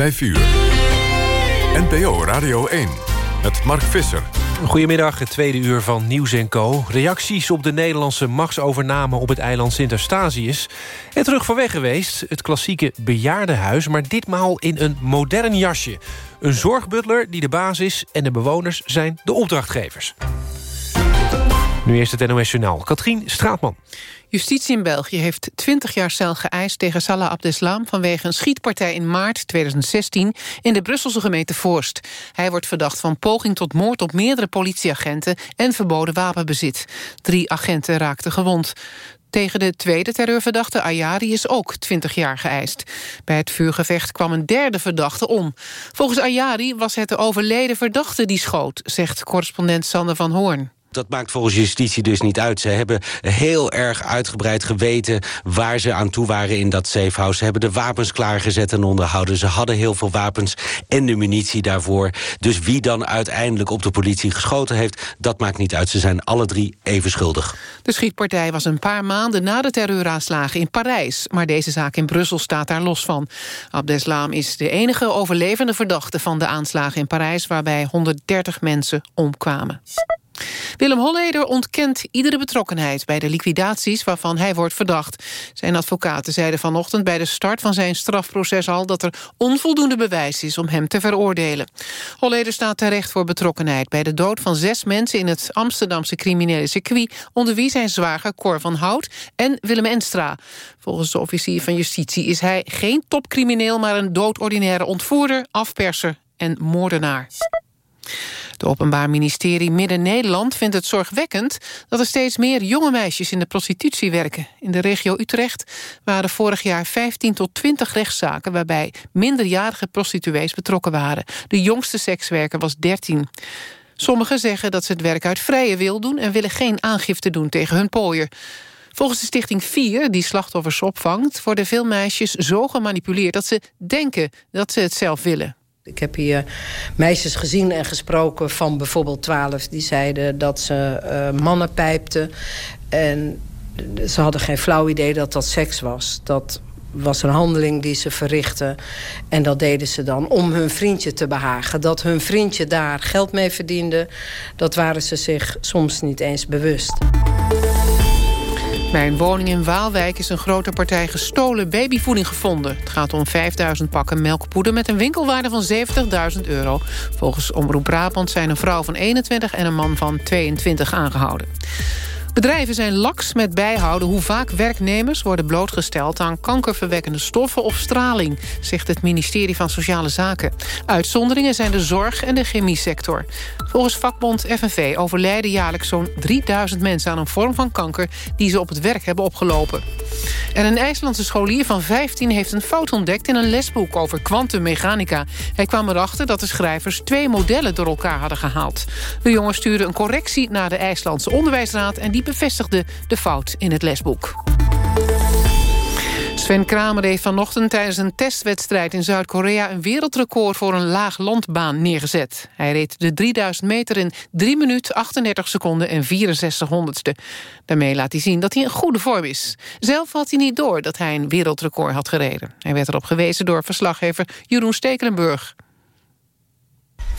5 uur. NPO Radio 1 met Mark Visser. Goedemiddag, het tweede uur van Nieuws Co. Reacties op de Nederlandse machtsovername op het eiland Sint-Eustatius. En terug voor weg geweest, het klassieke bejaardenhuis... maar ditmaal in een modern jasje. Een zorgbutler die de baas is en de bewoners zijn de opdrachtgevers. Nu eerst het NOS. Katrien Straatman. Justitie in België heeft 20 jaar cel geëist tegen Salah Abdeslam... vanwege een schietpartij in maart 2016 in de Brusselse gemeente Voorst. Hij wordt verdacht van poging tot moord op meerdere politieagenten... en verboden wapenbezit. Drie agenten raakten gewond. Tegen de tweede terreurverdachte Ayari is ook 20 jaar geëist. Bij het vuurgevecht kwam een derde verdachte om. Volgens Ayari was het de overleden verdachte die schoot... zegt correspondent Sander van Hoorn. Dat maakt volgens justitie dus niet uit. Ze hebben heel erg uitgebreid geweten waar ze aan toe waren in dat safehouse. Ze hebben de wapens klaargezet en onderhouden. Ze hadden heel veel wapens en de munitie daarvoor. Dus wie dan uiteindelijk op de politie geschoten heeft... dat maakt niet uit. Ze zijn alle drie even schuldig. De schietpartij was een paar maanden na de terreuraanslagen in Parijs. Maar deze zaak in Brussel staat daar los van. Abdeslam is de enige overlevende verdachte van de aanslagen in Parijs... waarbij 130 mensen omkwamen. Willem Holleder ontkent iedere betrokkenheid bij de liquidaties waarvan hij wordt verdacht. Zijn advocaten zeiden vanochtend bij de start van zijn strafproces al dat er onvoldoende bewijs is om hem te veroordelen. Holleder staat terecht voor betrokkenheid bij de dood van zes mensen in het Amsterdamse criminele circuit, onder wie zijn zwager Cor van Hout en Willem Enstra. Volgens de officier van justitie is hij geen topcrimineel, maar een doodordinaire ontvoerder, afperser en moordenaar. Het Openbaar Ministerie Midden-Nederland vindt het zorgwekkend... dat er steeds meer jonge meisjes in de prostitutie werken. In de regio Utrecht waren vorig jaar 15 tot 20 rechtszaken... waarbij minderjarige prostituees betrokken waren. De jongste sekswerker was 13. Sommigen zeggen dat ze het werk uit vrije wil doen... en willen geen aangifte doen tegen hun pooier. Volgens de stichting 4, die slachtoffers opvangt... worden veel meisjes zo gemanipuleerd dat ze denken dat ze het zelf willen. Ik heb hier meisjes gezien en gesproken van bijvoorbeeld twaalf... die zeiden dat ze uh, mannen pijpten. En ze hadden geen flauw idee dat dat seks was. Dat was een handeling die ze verrichtten. En dat deden ze dan om hun vriendje te behagen. Dat hun vriendje daar geld mee verdiende... dat waren ze zich soms niet eens bewust. Bij een woning in Waalwijk is een grote partij gestolen babyvoeding gevonden. Het gaat om 5000 pakken melkpoeder met een winkelwaarde van 70.000 euro. Volgens Omroep Brabant zijn een vrouw van 21 en een man van 22 aangehouden. Bedrijven zijn laks met bijhouden hoe vaak werknemers worden blootgesteld aan kankerverwekkende stoffen of straling, zegt het ministerie van Sociale Zaken. Uitzonderingen zijn de zorg en de chemiesector. Volgens vakbond FNV overlijden jaarlijks zo'n 3000 mensen aan een vorm van kanker die ze op het werk hebben opgelopen. En een IJslandse scholier van 15 heeft een fout ontdekt in een lesboek over kwantummechanica. Hij kwam erachter dat de schrijvers twee modellen door elkaar hadden gehaald. De jongen stuurde een correctie naar de IJslandse onderwijsraad en die bevestigde de fout in het lesboek. Sven Kramer heeft vanochtend tijdens een testwedstrijd in Zuid-Korea... een wereldrecord voor een laaglandbaan neergezet. Hij reed de 3000 meter in 3 minuten 38 seconden en 64 honderdste. Daarmee laat hij zien dat hij in goede vorm is. Zelf had hij niet door dat hij een wereldrecord had gereden. Hij werd erop gewezen door verslaggever Jeroen Stekelenburg.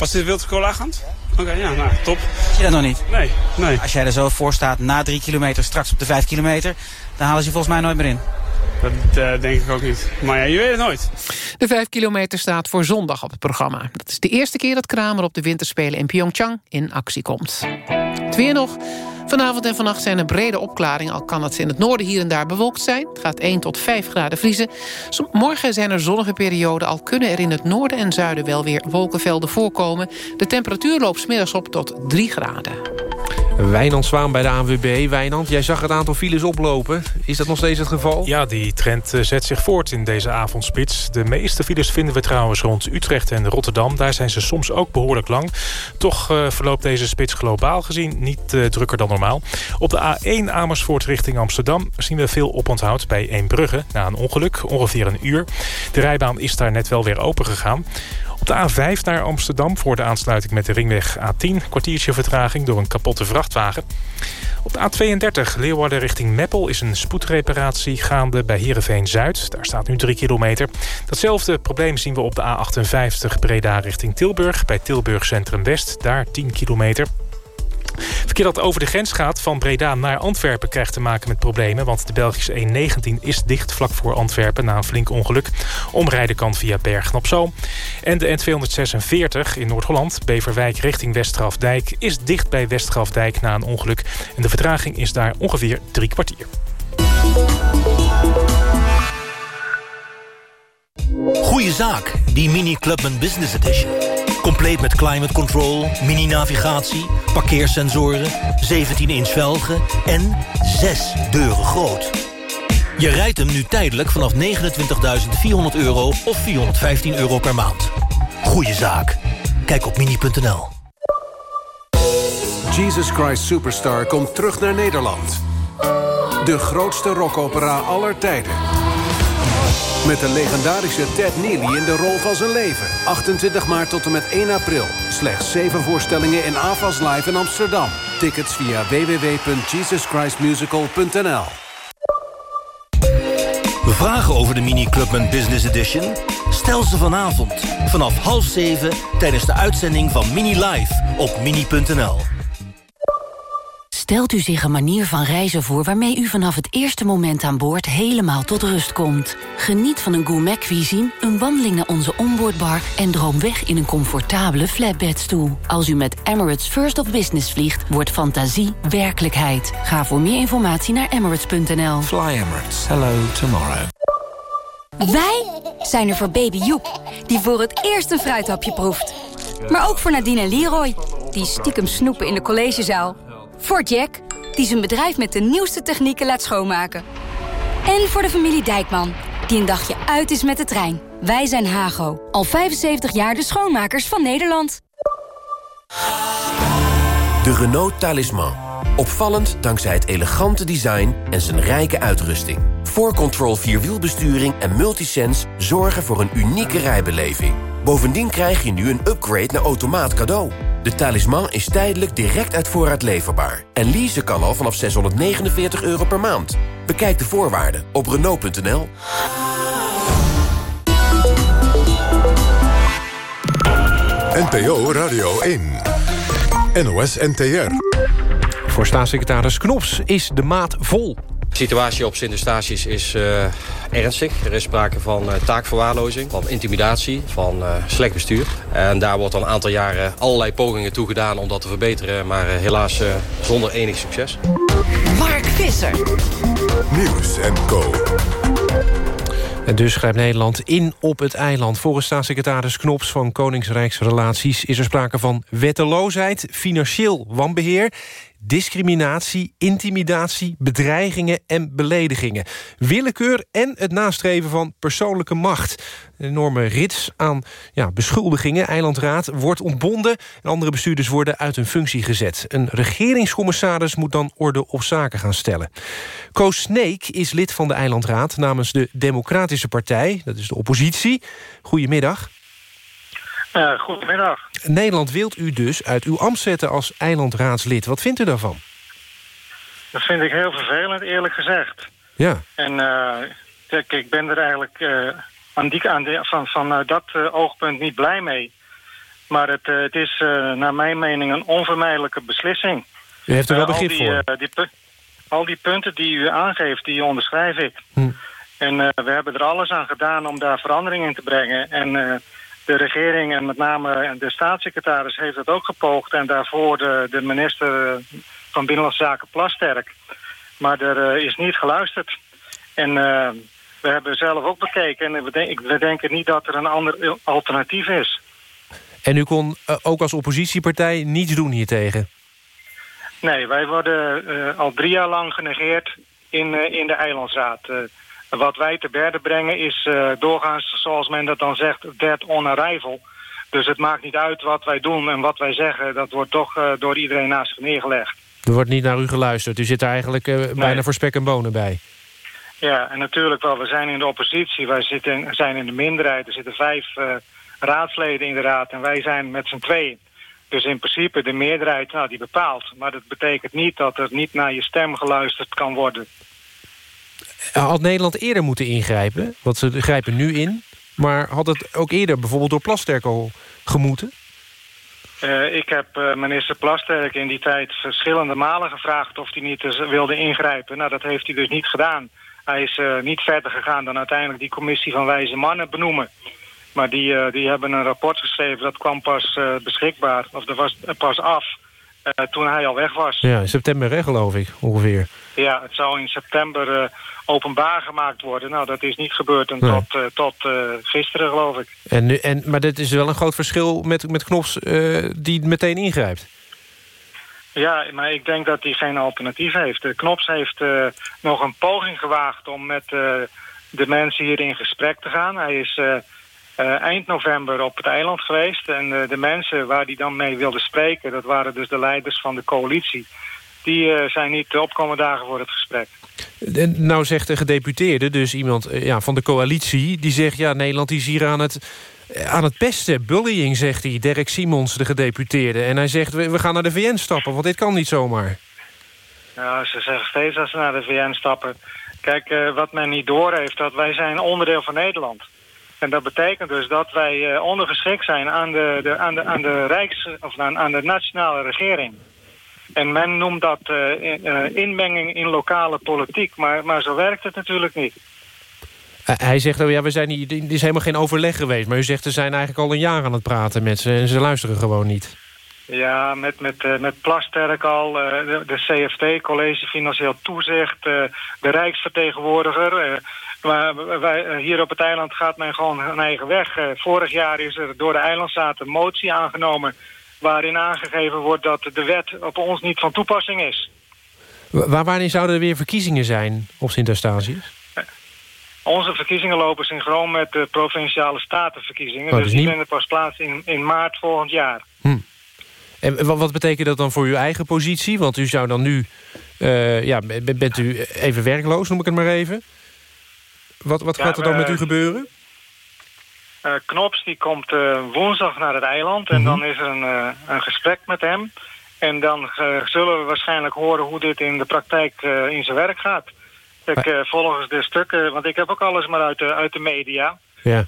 Was dit wereldrecord laagland? Oké, ja, nou, top. Zie je dat nog niet? Nee, nee. Als jij er zo voor staat na drie kilometer, straks op de vijf kilometer... dan halen ze je volgens mij nooit meer in. Dat uh, denk ik ook niet. Maar ja, je weet het nooit. De vijf kilometer staat voor zondag op het programma. Dat is de eerste keer dat Kramer op de winterspelen in Pyeongchang in actie komt. Het weer nog. Vanavond en vannacht zijn er brede opklaringen... al kan het in het noorden hier en daar bewolkt zijn. Het gaat 1 tot 5 graden vriezen. Morgen zijn er zonnige perioden... al kunnen er in het noorden en zuiden wel weer wolkenvelden voorkomen. De temperatuur loopt smiddags op tot 3 graden. Wijnand Zwaan bij de ANWB. Wijnand, jij zag het aantal files oplopen. Is dat nog steeds het geval? Ja, die trend eh, zet zich voort in deze avondspits. De meeste files vinden we trouwens rond Utrecht en Rotterdam. Daar zijn ze soms ook behoorlijk lang. Toch uh, verloopt deze spits globaal gezien niet uh, drukker dan normaal. Op de A1 Amersfoort richting Amsterdam zien we veel oponthoud bij Eembrugge... na een ongeluk, ongeveer een uur. De rijbaan is daar net wel weer open gegaan. Op de A5 naar Amsterdam voor de aansluiting met de ringweg A10... kwartiertje vertraging door een kapotte vrachtwagen. Op de A32 Leeuwarden richting Meppel is een spoedreparatie gaande bij Heerenveen-Zuid. Daar staat nu 3 kilometer. Datzelfde probleem zien we op de A58 Breda richting Tilburg... bij Tilburg Centrum West, daar 10 kilometer. Verkeer dat over de grens gaat van Breda naar Antwerpen... krijgt te maken met problemen, want de Belgische E19 is dicht vlak voor Antwerpen... na een flink ongeluk. Omrijden kan via Bergen op Zoom. En de N246 in Noord-Holland, Beverwijk richting Westgrafdijk... is dicht bij Westgrafdijk na een ongeluk. En de vertraging is daar ongeveer drie kwartier. Goeie zaak, die Mini Clubman Business Edition. Compleet met climate control, mini-navigatie, parkeersensoren, 17-inch velgen en 6 deuren groot. Je rijdt hem nu tijdelijk vanaf 29.400 euro of 415 euro per maand. Goeie zaak. Kijk op mini.nl. Jesus Christ Superstar komt terug naar Nederland. De grootste rockopera aller tijden. Met de legendarische Ted Neely in de rol van zijn leven. 28 maart tot en met 1 april. Slechts 7 voorstellingen in AFAS Live in Amsterdam. Tickets via www.jesuschristmusical.nl Vragen over de Mini Clubman Business Edition? Stel ze vanavond vanaf half zeven tijdens de uitzending van Mini Live op mini.nl. Stelt u zich een manier van reizen voor waarmee u vanaf het eerste moment aan boord helemaal tot rust komt. Geniet van een gourmet cuisine, een wandeling naar onze onboardbar en droom weg in een comfortabele flatbedstoel. Als u met Emirates First of Business vliegt, wordt fantasie werkelijkheid. Ga voor meer informatie naar emirates.nl. Fly Emirates. Hello tomorrow. Wij zijn er voor baby Joep, die voor het eerst een fruithapje proeft. Maar ook voor Nadine en Leroy, die stiekem snoepen in de collegezaal. Voor Jack, die zijn bedrijf met de nieuwste technieken laat schoonmaken. En voor de familie Dijkman, die een dagje uit is met de trein. Wij zijn Hago, al 75 jaar de schoonmakers van Nederland. De Renault Talisman. Opvallend dankzij het elegante design en zijn rijke uitrusting. 4Control Vierwielbesturing en Multisense zorgen voor een unieke rijbeleving. Bovendien krijg je nu een upgrade naar automaat cadeau. De talisman is tijdelijk direct uit voorraad leverbaar. En leasen kan al vanaf 649 euro per maand. Bekijk de voorwaarden op Renault.nl. NPO Radio 1. NOS NTR. Voor staatssecretaris Knops is de maat vol. De situatie op Sint-Eustatius is uh, ernstig. Er is sprake van uh, taakverwaarlozing, van intimidatie, van uh, slecht bestuur. En daar wordt al een aantal jaren allerlei pogingen toe gedaan om dat te verbeteren. Maar helaas zonder enig succes. Mark Visser. Nieuws en Co. En dus schrijft Nederland in op het eiland. Volgens staatssecretaris Knops van Koningsrijksrelaties... is er sprake van wetteloosheid, financieel wanbeheer discriminatie, intimidatie, bedreigingen en beledigingen. Willekeur en het nastreven van persoonlijke macht. Een enorme rits aan ja, beschuldigingen. Eilandraad wordt ontbonden en andere bestuurders worden uit hun functie gezet. Een regeringscommissaris moet dan orde op zaken gaan stellen. Koos Sneek is lid van de Eilandraad namens de Democratische Partij. Dat is de oppositie. Goedemiddag. Uh, goedemiddag. Nederland wilt u dus uit uw ambt zetten als eilandraadslid. Wat vindt u daarvan? Dat vind ik heel vervelend, eerlijk gezegd. Ja. En uh, kijk, ik ben er eigenlijk uh, aan die, aan de, van, van dat oogpunt niet blij mee. Maar het, het is naar mijn mening een onvermijdelijke beslissing. U heeft er wel begrip die, voor. Die, al die punten die u aangeeft, die onderschrijf ik. Hm. En we hebben er alles aan gedaan om daar verandering in te brengen. En de regering en met name de staatssecretaris heeft het ook gepoogd. En daarvoor de, de minister van Binnenlandse Zaken Plasterk. Maar er uh, is niet geluisterd. En uh, we hebben zelf ook bekeken. En we, denk, we, denken niet dat er een ander alternatief is. En u kon uh, ook als oppositiepartij niets doen hiertegen? Nee, wij worden al drie jaar lang genegeerd in, in de Eilandsraad. Wat wij te berde brengen is uh, doorgaans, zoals men dat dan zegt, dead on arrival. Dus het maakt niet uit wat wij doen en wat wij zeggen. Dat wordt toch uh, door iedereen naast zich neergelegd. Er wordt niet naar u geluisterd. U zit er eigenlijk nee. bijna voor spek en bonen bij. Ja, en natuurlijk wel. We zijn in de oppositie. Wij zitten, zijn in de minderheid. Er zitten vijf raadsleden in de raad en wij zijn met z'n tweeën. Dus in principe de meerderheid, nou, die bepaalt. Maar dat betekent niet dat er niet naar je stem geluisterd kan worden. Had Nederland eerder moeten ingrijpen? Want ze grijpen nu in. Maar had het ook eerder bijvoorbeeld door Plasterk al gemoeten? Uh, ik heb uh, minister Plasterk in die tijd verschillende malen gevraagd... of hij niet wilde ingrijpen. Nou, dat heeft hij dus niet gedaan. Hij is niet verder gegaan dan uiteindelijk die commissie van wijze mannen benoemen. Maar die, die hebben een rapport geschreven, dat kwam pas beschikbaar. Of dat was pas af toen hij al weg was. Ja, in september hè, geloof ik, ongeveer. Ja, het zou in september openbaar gemaakt worden. Nou, dat is niet gebeurd en tot, uh, tot uh, gisteren, geloof ik. En nu, en, maar dit is wel een groot verschil met, met Knops die meteen ingrijpt. Ja, maar ik denk dat hij geen alternatief heeft. Knops heeft nog een poging gewaagd om met de mensen hier in gesprek te gaan. Hij is eind november op het eiland geweest. En de mensen waar hij dan mee wilde spreken... dat waren dus de leiders van de coalitie. Die zijn niet opkomen dagen voor het gesprek. Nou zegt de gedeputeerde, dus iemand eh, ja, van de coalitie... die zegt, ja, Nederland is hier aan het, eh, aan het pesten. Bullying, zegt hij, Derek Simons, de gedeputeerde. En hij zegt, we, we gaan naar de VN stappen, want dit kan niet zomaar. Ja, ze zeggen steeds dat ze naar de VN stappen. Kijk, uh, wat men niet doorheeft, dat wij zijn onderdeel van Nederland. En dat betekent dus dat wij uh, ondergeschikt zijn aan de, de, aan de, aan de Rijks... of aan, aan de nationale regering. En men noemt dat uh, inmenging in lokale politiek. Maar, maar zo werkt het natuurlijk niet. Hij zegt, oh ja, we zijn hier, er is helemaal geen overleg geweest. Maar u zegt, ze zijn eigenlijk al een jaar aan het praten met ze... en ze luisteren gewoon niet. Ja, met, met, uh, met Plasterk al, de, CFT, College Financieel Toezicht... De Rijksvertegenwoordiger. maar wij, hier op het eiland gaat men gewoon een eigen weg. vorig jaar is er door de eilandstaat een motie aangenomen waarin aangegeven wordt dat de wet op ons niet van toepassing is. Waar, wanneer zouden er weer verkiezingen zijn op Sint-Eustatius? Onze verkiezingen lopen synchroon met de provinciale statenverkiezingen. Oh, dus, die vinden pas plaats in, in maart volgend jaar. Hm. En wat, wat, betekent dat dan voor uw eigen positie? Want u zou dan nu... Uh, ja, bent u even werkloos, noem ik het maar even. Wat, wat gaat er dan met u gebeuren? Uh, Knops die komt uh, woensdag naar het eiland en mm -hmm. dan is er een, uh, een gesprek met hem. En dan zullen we waarschijnlijk horen hoe dit in de praktijk in zijn werk gaat. Ik, volgens de stukken, want ik heb ook alles maar uit de, uit de media... Ja.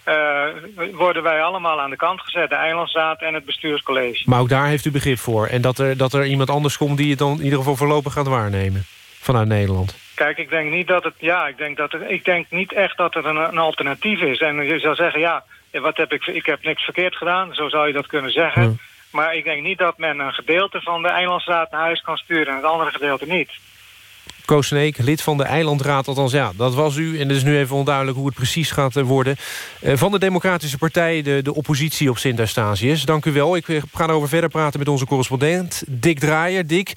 worden wij allemaal aan de kant gezet. De Eilandsraad en het bestuurscollege. Maar ook daar heeft u begrip voor. En dat er, dat er iemand anders komt die het dan in ieder geval voorlopig gaat waarnemen. Vanuit Nederland. Kijk, ik denk niet dat het. Ja, ik denk dat er, ik denk niet echt dat er een, een alternatief is. En je zou zeggen, ja, wat heb ik, ik heb niks verkeerd gedaan, zo zou je dat kunnen zeggen. Maar ik denk niet dat men een gedeelte van de eilandsraad naar huis kan sturen... en het andere gedeelte niet. Koos Sneek, lid van de Eilandraad, althans ja, dat was u. En het is nu even onduidelijk hoe het precies gaat eh, worden. Uh, van de Democratische Partij, de, de oppositie op Sint-Eustatius. Dank u wel. Ik ga erover verder praten met onze correspondent, Dick Draaier. Dick,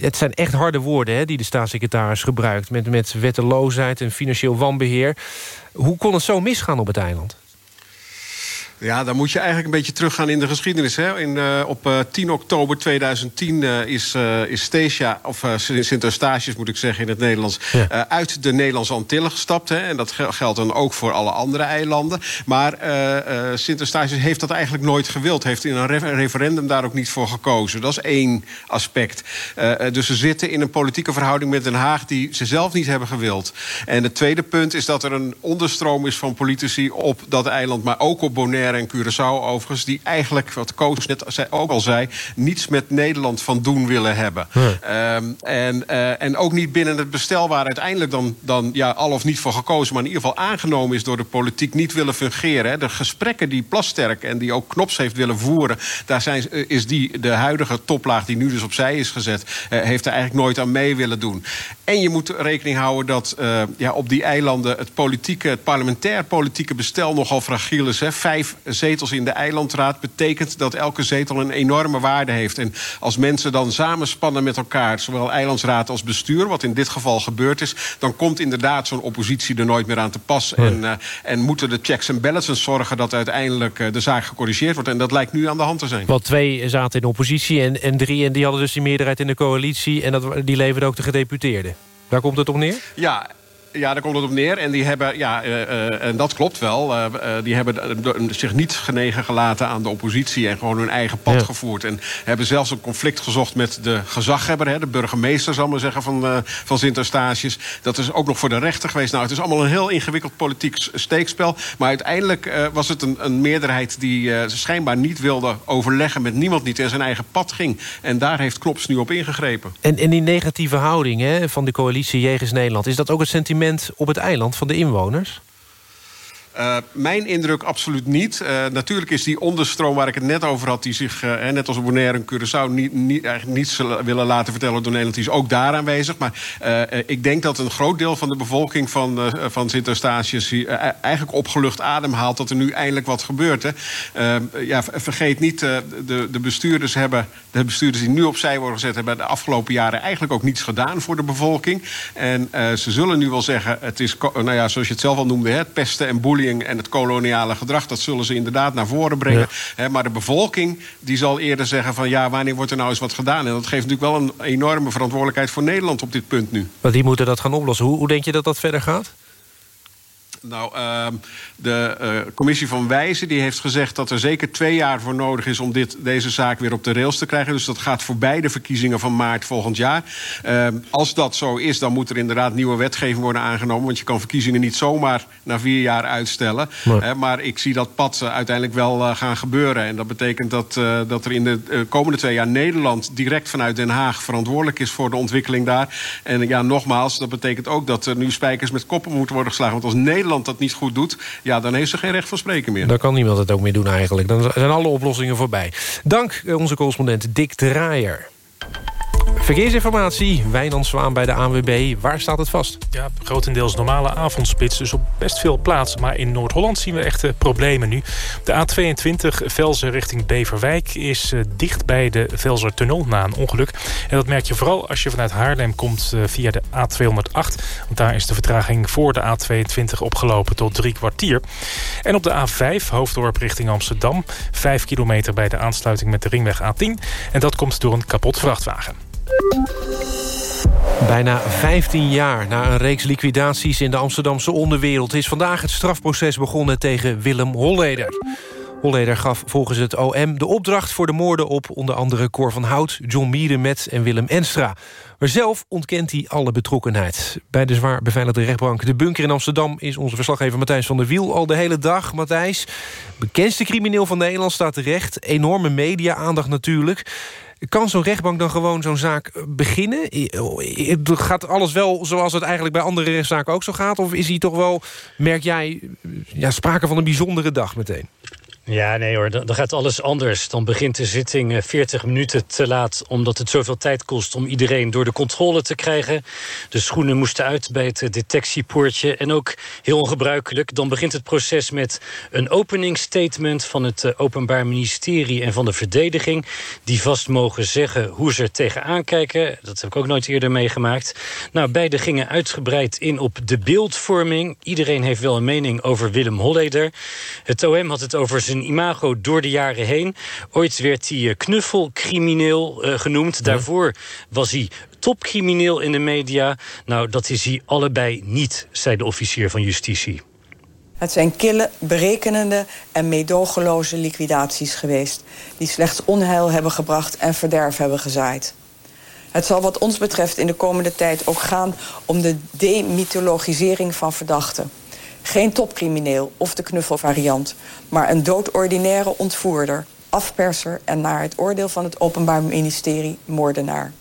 het zijn echt harde woorden hè, die de staatssecretaris gebruikt... Met, met wetteloosheid en financieel wanbeheer. Hoe kon het zo misgaan op het eiland? Ja, dan moet je eigenlijk een beetje teruggaan in de geschiedenis. Hè. In, uh, op uh, 10 oktober 2010 uh, is, is of Sint-Eustatius moet ik zeggen in het Nederlands... Ja. uit de Nederlandse Antillen gestapt. Hè. En dat geldt dan ook voor alle andere eilanden. Maar Sint-Eustatius heeft dat eigenlijk nooit gewild. Heeft in een referendum daar ook niet voor gekozen. Dat is één aspect. dus ze zitten in een politieke verhouding met Den Haag... die ze zelf niet hebben gewild. En het tweede punt is dat er een onderstroom is van politici... op dat eiland, maar ook op Bonaire en Curaçao overigens... die eigenlijk, wat Koos net ook al zei... niets met Nederland van doen willen hebben. Um, en, uh, en ook niet binnen het bestel waar uiteindelijk dan, dan ja, al of niet voor gekozen... maar in ieder geval aangenomen is door de politiek niet willen fungeren. Hè. De gesprekken die Plasterk en die ook Knops heeft willen voeren... daar zijn, is die, de huidige toplaag die nu dus opzij is gezet... Uh, heeft er eigenlijk nooit aan mee willen doen. En je moet rekening houden dat uh, ja, op die eilanden... het politieke, het parlementair politieke bestel nogal fragiel is. Hè. Vijf zetels in de eilandraad betekent dat elke zetel een enorme waarde heeft. En als mensen dan samenspannen met elkaar, zowel eilandsraad als bestuur, wat in dit geval gebeurd is, dan komt inderdaad zo'n oppositie er nooit meer aan te pas. Ja. En, uh, en moeten de checks en balances zorgen dat uiteindelijk uh, de zaak gecorrigeerd wordt. En dat lijkt nu aan de hand te zijn. Want twee zaten in de oppositie en, en drie en die hadden dus die meerderheid in de coalitie. En dat, die leverden ook de gedeputeerden. Daar komt het op neer? Ja, ja, daar komt het op neer. En die hebben, ja, en dat klopt wel, die hebben zich niet genegen gelaten aan de oppositie... en gewoon hun eigen pad gevoerd. En hebben zelfs een conflict gezocht met de gezaghebber... Hè, de burgemeester, zal maar zeggen, van, van Sint-Eustatius. Dat is ook nog voor de rechter geweest. Nou, het is allemaal een heel ingewikkeld politiek steekspel. Maar uiteindelijk was het een, een meerderheid die schijnbaar niet wilde overleggen... met niemand niet en zijn eigen pad ging. En daar heeft Klops nu op ingegrepen. En, en die negatieve houding hè, van de coalitie Jegers Nederland... is dat ook het sentiment op het eiland van de inwoners? Uh, mijn indruk absoluut niet. Uh, natuurlijk is die onderstroom waar ik het net over had... die zich, uh, net als Bonaire en Curaçao... Niet, niet, eigenlijk niets willen laten vertellen door Nederland... die is ook daar aanwezig. Maar ik denk dat een groot deel van de bevolking van, van Sint-Eustatius... eigenlijk opgelucht adem haalt dat er nu eindelijk wat gebeurt. Hè. ja, vergeet niet, de, de, bestuurders hebben, de bestuurders die nu opzij worden gezet... hebben de afgelopen jaren eigenlijk ook niets gedaan voor de bevolking. En ze zullen nu wel zeggen... het is, nou ja, zoals je het zelf al noemde, het pesten en en het koloniale gedrag... dat zullen ze inderdaad naar voren brengen. maar de bevolking die zal eerder zeggen van... ja, wanneer wordt er nou eens wat gedaan? En dat geeft natuurlijk wel een enorme verantwoordelijkheid voor Nederland op dit punt nu. Maar die moeten dat gaan oplossen. Hoe, hoe denk je dat dat verder gaat? Nou, uh, de uh, commissie van Wijzen die heeft gezegd dat er zeker twee jaar voor nodig is... om dit, deze zaak weer op de rails te krijgen. Dus dat gaat voorbij de verkiezingen van maart volgend jaar. Uh, als dat zo is, dan moet er inderdaad nieuwe wetgeving worden aangenomen. Want je kan verkiezingen niet zomaar na vier jaar uitstellen. Maar, maar ik zie dat pad eh, uiteindelijk wel uh, gaan gebeuren. En dat betekent dat, dat er in de komende twee jaar Nederland... direct vanuit Den Haag verantwoordelijk is voor de ontwikkeling daar. En ja, nogmaals, dat betekent ook dat er nu spijkers met koppen moeten worden geslagen. Want als Nederland dat niet goed doet... ja, dan heeft ze geen recht van spreken meer. Dan kan niemand het ook meer doen eigenlijk. Dan zijn alle oplossingen voorbij. Dank eh, onze correspondent Dick Draaier. Verkeersinformatie, Wijnand Zwaan bij de ANWB. Waar staat het vast? Ja, grotendeels normale avondspits, dus op best veel plaatsen. Maar in Noord-Holland zien we echte problemen nu. De A22 Velzen richting Beverwijk is uh, dicht bij de Velzertunnel na een ongeluk. En dat merk je vooral als je vanuit Haarlem komt uh, via de A208. Want daar is de vertraging voor de A22 opgelopen tot drie kwartier. En op de A5 Hoofddorp richting Amsterdam. Vijf kilometer bij de aansluiting met de ringweg A10. En dat komt door een kapot Bijna 15 jaar na een reeks liquidaties in de Amsterdamse onderwereld... is vandaag het strafproces begonnen tegen Willem Holleder. Holleder gaf volgens het OM de opdracht voor de moorden op... onder andere Cor van Hout, John Mierenmet en Willem Enstra. Maar zelf ontkent hij alle betrokkenheid. Bij de zwaar beveiligde rechtbank De Bunker in Amsterdam... is onze verslaggever Matthijs van der Wiel al de hele dag. Matthijs, bekendste crimineel van Nederland staat terecht. Enorme media-aandacht natuurlijk. Kan zo'n rechtbank dan gewoon zo'n zaak beginnen? Gaat alles wel zoals het eigenlijk bij andere rechtszaken ook zo gaat? Of is hij toch wel, merk jij, ja, sprake van een bijzondere dag meteen? Ja, nee hoor, dan, gaat alles anders. Dan begint de zitting 40 eh, minuten te laat... omdat het zoveel tijd kost om iedereen door de controle te krijgen. De schoenen moesten uit bij het detectiepoortje. En ook heel ongebruikelijk, dan begint het proces met... een openingsstatement van het eh, Openbaar Ministerie en van de verdediging... die vast mogen zeggen hoe ze er tegenaan kijken. Dat heb ik ook nooit eerder meegemaakt. Nou, beide gingen uitgebreid in op de beeldvorming. Iedereen heeft wel een mening over Willem Holleder. Het OM had het over zijn imago door de jaren heen. Ooit werd hij eh, knuffelcrimineel uh, genoemd. Daarvoor was hij topcrimineel in de media. Nou, dat is hij allebei niet, zei de officier van justitie. Het zijn kille, berekenende en meedogenloze liquidaties geweest... die slechts onheil hebben gebracht en verderf hebben gezaaid. Het zal wat ons betreft in de komende tijd ook gaan om de demythologisering van verdachten. Geen topcrimineel of de knuffelvariant, maar een doodordinaire ontvoerder, afperser en naar het oordeel van het Openbaar Ministerie moordenaar.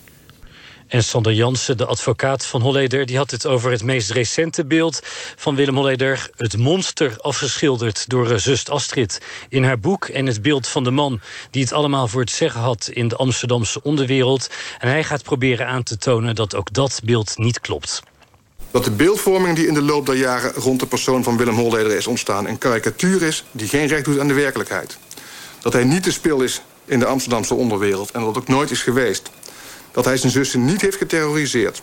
En Sander Jansen, de advocaat van Holleder... die had het over het meest recente beeld van Willem Holleder. Het monster afgeschilderd door zus Astrid in haar boek... en het beeld van de man die het allemaal voor het zeggen had... in de Amsterdamse onderwereld. En hij gaat proberen aan te tonen dat ook dat beeld niet klopt dat de beeldvorming die in de loop der jaren rond de persoon van Willem Holleder is ontstaan... een karikatuur is die geen recht doet aan de werkelijkheid. Dat hij niet te speel is in de Amsterdamse onderwereld en dat ook nooit is geweest. Dat hij zijn zussen niet heeft geterroriseerd.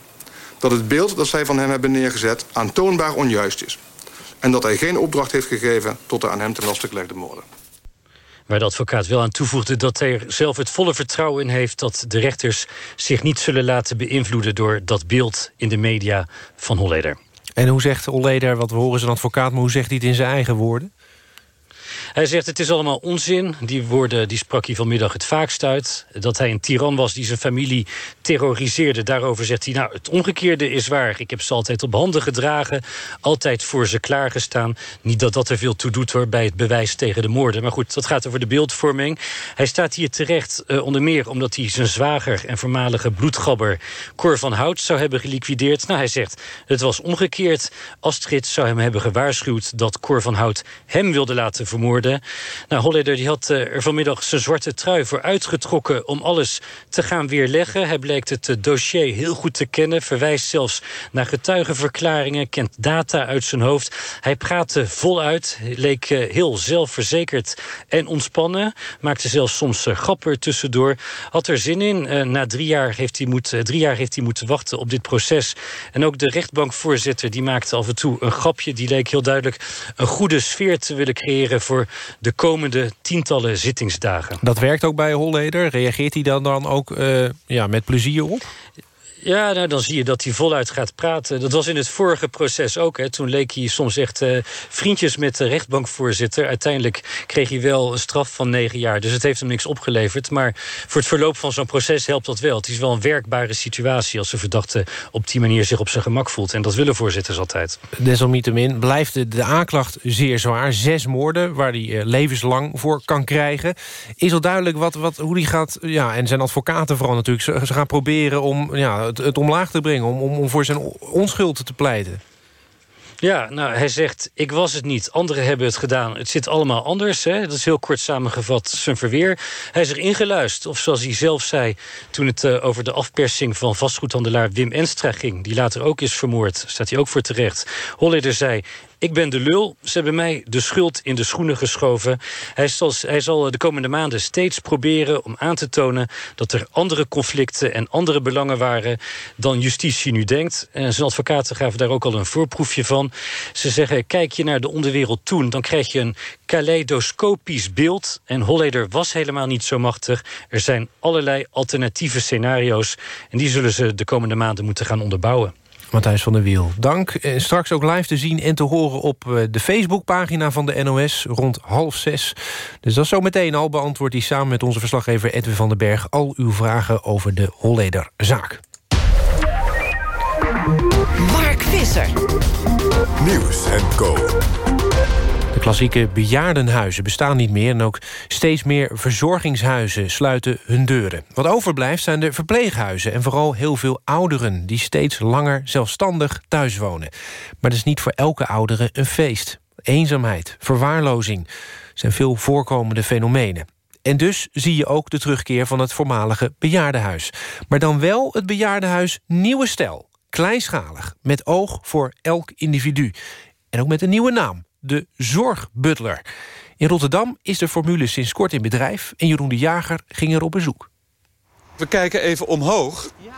Dat het beeld dat zij van hem hebben neergezet aantoonbaar onjuist is. En dat hij geen opdracht heeft gegeven tot de aan hem ten laste gelegde moorden. Waar de advocaat wel aan toevoegde dat hij er zelf het volle vertrouwen in heeft... dat de rechters zich niet zullen laten beïnvloeden... door dat beeld in de media van Holleder. En hoe zegt Olleder, wat we horen zijn advocaat... maar hoe zegt hij het in zijn eigen woorden? Hij zegt het is allemaal onzin. Die woorden die sprak hij vanmiddag het vaakst uit. Dat hij een tiran was die zijn familie terroriseerde. Daarover zegt hij, nou, het omgekeerde is waar. Ik heb ze altijd op handen gedragen. Altijd voor ze klaargestaan. Niet dat dat er veel toe doet hoor, bij het bewijs tegen de moorden. Maar goed, dat gaat over de beeldvorming. Hij staat hier terecht uh, onder meer omdat hij zijn zwager... en voormalige bloedgabber Cor van Hout zou hebben geliquideerd. Nou, hij zegt, het was omgekeerd. Astrid zou hem hebben gewaarschuwd dat Cor van Hout hem wilde laten vermoorden Nou, Holleder die had uh, er vanmiddag zijn zwarte trui voor uitgetrokken... om alles te gaan weerleggen. Hij bleek het uh, dossier heel goed te kennen. Verwijst zelfs naar getuigenverklaringen. Kent data uit zijn hoofd. Hij praatte voluit. Leek uh, heel zelfverzekerd en ontspannen. Maakte zelfs soms grappen tussendoor. Had er zin in. na drie jaar, heeft hij moet, drie jaar heeft hij moeten wachten op dit proces. En ook de rechtbankvoorzitter die maakte af en toe een grapje. Die leek heel duidelijk een goede sfeer te willen creëren... voor de komende tientallen zittingsdagen. Dat werkt ook bij Holleder. Reageert hij dan, dan ook uh, ja, met plezier op? Ja, nou, dan zie je dat hij voluit gaat praten. Dat was in het vorige proces ook. Hè. Toen leek hij soms echt uh, vriendjes met de rechtbankvoorzitter. Uiteindelijk kreeg hij wel een straf van negen jaar. Dus het heeft hem niks opgeleverd. Maar voor het verloop van zo'n proces helpt dat wel. Het is wel een werkbare situatie... als de verdachte op die manier zich op zijn gemak voelt. En dat willen voorzitters altijd. Desalniettemin blijft de, aanklacht zeer zwaar. Zes moorden waar hij uh, levenslang voor kan krijgen. Is al duidelijk wat, wat, hoe hij gaat... Ja, en zijn advocaten vooral natuurlijk. Ze, ze gaan proberen om... Ja, het, omlaag te brengen... Om, om voor zijn onschuld te pleiten. Ja, nou, hij zegt, ik was het niet. Anderen hebben het gedaan. Het zit allemaal anders. Hè? Dat is heel kort samengevat zijn verweer. Hij is er ingeluisterd. Of zoals hij zelf zei... toen het uh, over de afpersing van vastgoedhandelaar Wim Enstra ging... die later ook is vermoord, staat hij ook voor terecht. Holleder zei, ik ben de lul. Ze hebben mij de schuld in de schoenen geschoven. Hij zal, hij zal de komende maanden steeds proberen om aan te tonen... dat er andere conflicten en andere belangen waren... dan justitie nu denkt. En zijn advocaten gaven daar ook al een voorproefje van. Ze zeggen, kijk je naar de onderwereld toen... dan krijg je een kaleidoscopisch beeld. En Holleder was helemaal niet zo machtig. Er zijn allerlei alternatieve scenario's. En die zullen ze de komende maanden moeten gaan onderbouwen. Matthijs van der Wiel, dank. En straks ook live te zien en te horen op eh, de Facebookpagina van de NOS rond half zes. Dus dat is zo meteen al beantwoordt hij samen met onze verslaggever Edwin van den Berg... al uw vragen over de Holleder-zaak. Mark Visser. Nieuws en Co. Klassieke bejaardenhuizen bestaan niet meer... en ook steeds meer verzorgingshuizen sluiten hun deuren. Wat overblijft zijn de verpleeghuizen... en vooral heel veel ouderen die steeds langer zelfstandig thuis wonen. Maar dat is niet voor elke oudere een feest. Eenzaamheid, verwaarlozing zijn veel voorkomende fenomenen. En dus zie je ook de terugkeer van het voormalige bejaardenhuis. Maar dan wel het bejaardenhuis Nieuwe Stijl. Kleinschalig, met oog voor elk individu. En ook met een nieuwe naam de Zorgbutler. In Rotterdam is de formule sinds kort in bedrijf... en Jeroen de Jager ging er op bezoek. We kijken even omhoog. Ja.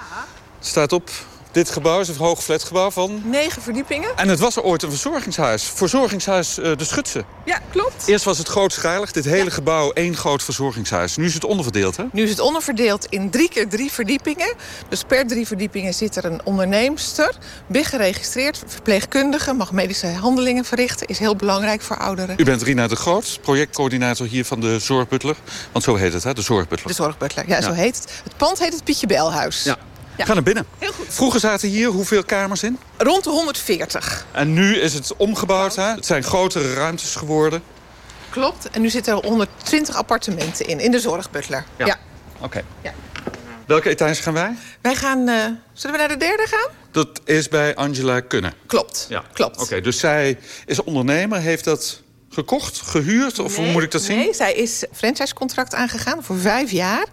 Het staat op dit gebouw is een hoog flatgebouw van... Negen verdiepingen. En het was er ooit een verzorgingshuis. Verzorgingshuis uh, De Schutse. Ja, klopt. Eerst was het grootschalig, dit hele gebouw één groot verzorgingshuis. Nu is het onderverdeeld, hè? Nu is het onderverdeeld in drie keer drie verdiepingen. Dus per drie verdiepingen zit er een onderneemster. BIG geregistreerd, verpleegkundige, mag medische handelingen verrichten. Is heel belangrijk voor ouderen. U bent Rina de Groot, projectcoördinator hier van de Zorgbutler. Want zo heet het, hè? De Zorgbutler. De Zorgbutler, ja, ja. zo heet het. Het pand heet het Pietje Belhuis. Ja. Ja. Ga naar binnen. Heel goed. Vroeger zaten hier hoeveel kamers in? Rond de 140. En nu is het omgebouwd, hè? Het zijn grotere ruimtes geworden. Klopt. En nu zitten er 120 appartementen in, in de zorgbutler. Ja. ja. Oké. Okay. Ja. Welke etage gaan wij? Wij gaan... Uh, zullen we naar de derde gaan? Dat is bij Angela Kunnen. Klopt. Ja. Klopt. Oké, dus zij is ondernemer, heeft dat gekocht, gehuurd? Of nee, hoe moet ik dat zien? Nee, zij is franchisecontract aangegaan voor vijf jaar.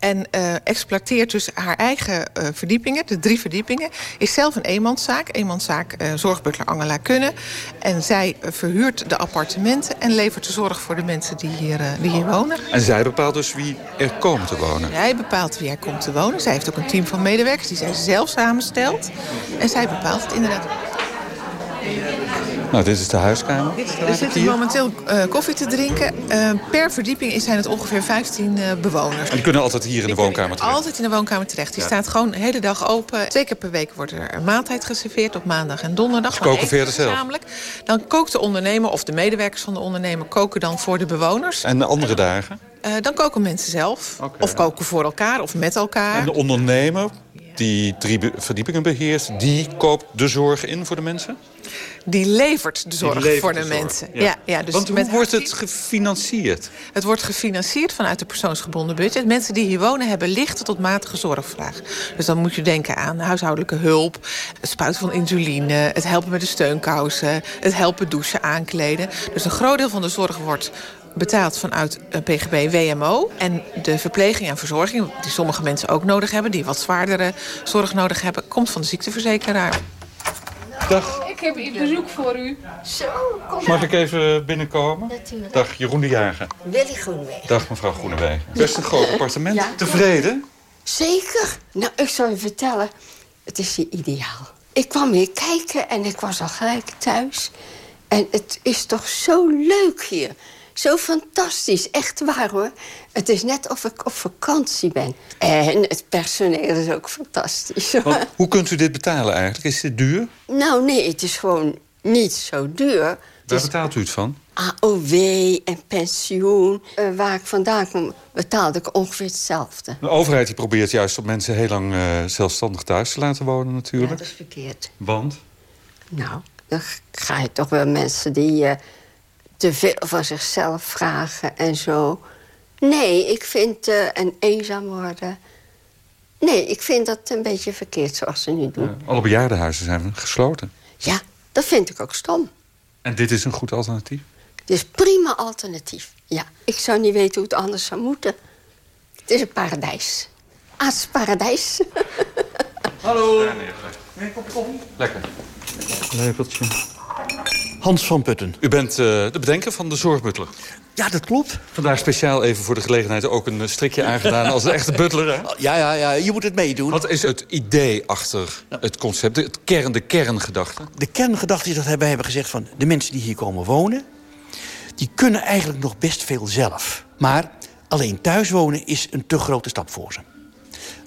En uh, exploiteert dus haar eigen uh, verdiepingen, de drie verdiepingen. Is zelf een eenmanszaak, eenmanszaak uh, zorgbutler Angela Kunnen. En zij verhuurt de appartementen en levert de zorg voor de mensen die hier, die hier wonen. En zij bepaalt dus wie er komt te wonen? Zij bepaalt wie er komt te wonen. Zij heeft ook een team van medewerkers die zij zelf samenstelt. En zij bepaalt het inderdaad. Nou, dit is de huiskamer. Er zitten momenteel uh, koffie te drinken. Uh, per verdieping zijn het ongeveer 15 uh, bewoners. En die kunnen altijd hier in de woonkamer terecht? Altijd in de woonkamer terecht. Die ja. staat gewoon de hele dag open. Twee keer per week wordt er een maaltijd geserveerd op maandag en donderdag. Ze koken verder zelf? Dan kookt de ondernemer of de medewerkers van de ondernemer... koken dan voor de bewoners. En de andere dagen? Uh, dan koken mensen zelf. Okay. Of koken voor elkaar of met elkaar. En de ondernemer die drie verdiepingen beheerst... die koopt de zorg in voor de mensen? Die levert de zorg levert voor de, de zorg. mensen. Ja. Ja, ja, dus Want hoe met wordt het gefinancierd? Het wordt gefinancierd vanuit de persoonsgebonden budget. Mensen die hier wonen hebben lichte tot matige zorgvraag. Dus dan moet je denken aan huishoudelijke hulp... het spuiten van insuline, het helpen met de steunkousen... het helpen douchen, aankleden. Dus een groot deel van de zorg wordt betaald vanuit PGB WMO. En de verpleging en verzorging, die sommige mensen ook nodig hebben... die wat zwaardere zorg nodig hebben, komt van de ziekteverzekeraar. Dag. Ik heb een bezoek voor u. Zo, kom Mag ik even binnenkomen? Natuurlijk. Dag, Jeroen de Jager. Willy Groenewegen. Dag, mevrouw Groenewegen. Best een groot appartement. Ja. Tevreden? Zeker. Nou, ik zal je vertellen, het is hier ideaal. Ik kwam hier kijken en ik was al gelijk thuis. En het is toch zo leuk hier. Zo fantastisch, echt waar hoor. Het is net of ik op vakantie ben. En het personeel is ook fantastisch. Want, hoe kunt u dit betalen eigenlijk? Is dit duur? Nou nee, het is gewoon niet zo duur. Waar betaalt u het van? AOW en pensioen. Uh, waar ik vandaan kom, betaalde ik ongeveer hetzelfde. De overheid die probeert juist om mensen heel lang uh, zelfstandig thuis te laten wonen natuurlijk. Ja, dat is verkeerd. Want? Nou, dan ga je toch wel mensen die... Uh, te veel van zichzelf vragen en zo. Nee, ik vind uh, en eenzaam worden. Nee, ik vind dat een beetje verkeerd zoals ze nu doen. Ja, alle bejaardenhuizen zijn gesloten. Ja, dat vind ik ook stom. En dit is een goed alternatief? Het is prima alternatief, ja. Ik zou niet weten hoe het anders zou moeten. Het is een paradijs. Is paradijs. Hallo. Nee, kopje koffie? Lekker. Lepeltje. Hans van Putten. U bent uh, de bedenker van de zorgbutler. Ja, dat klopt. Vandaag speciaal even voor de gelegenheid ook een strikje aangedaan als een echte butler. Hè? Ja, ja, ja, je moet het meedoen. Wat is het idee achter het concept, het kern, de kerngedachte? De kerngedachte is dat wij hebben gezegd van de mensen die hier komen wonen... die kunnen eigenlijk nog best veel zelf. Maar alleen thuis wonen is een te grote stap voor ze.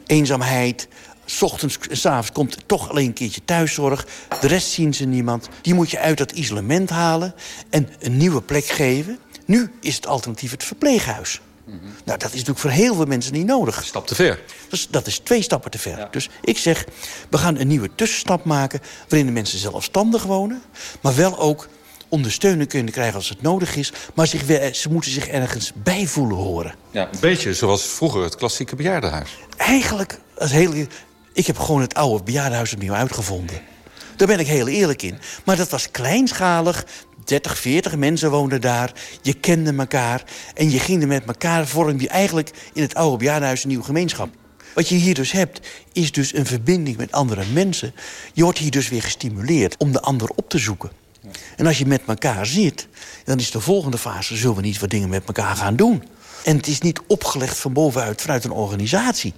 Eenzaamheid, S ochtends en s avonds komt toch alleen een keertje thuiszorg. De rest zien ze niemand. Die moet je uit dat isolement halen en een nieuwe plek geven. Nu is het alternatief het verpleeghuis. Mm -hmm. Nou, dat is natuurlijk voor heel veel mensen niet nodig. Stap te ver. Dus dat is twee stappen te ver. Ja. Dus ik zeg, we gaan een nieuwe tussenstap maken... waarin de mensen zelfstandig wonen... maar wel ook ondersteuning kunnen krijgen als het nodig is... maar zich, ze moeten zich ergens bij voelen horen. Ja, een beetje zoals vroeger het klassieke bejaardenhuis. Eigenlijk, als heel, ik heb gewoon het oude bejaardenhuis opnieuw uitgevonden. Daar ben ik heel eerlijk in. Maar dat was kleinschalig. 30, 40 mensen woonden daar. Je kende elkaar. En je ging er met elkaar, vorm je eigenlijk in het oude bejaardenhuis een nieuwe gemeenschap. Wat je hier dus hebt, is dus een verbinding met andere mensen. Je wordt hier dus weer gestimuleerd om de ander op te zoeken. En als je met elkaar zit, dan is de volgende fase... zullen we niet wat dingen met elkaar gaan doen. En het is niet opgelegd van bovenuit vanuit een organisatie.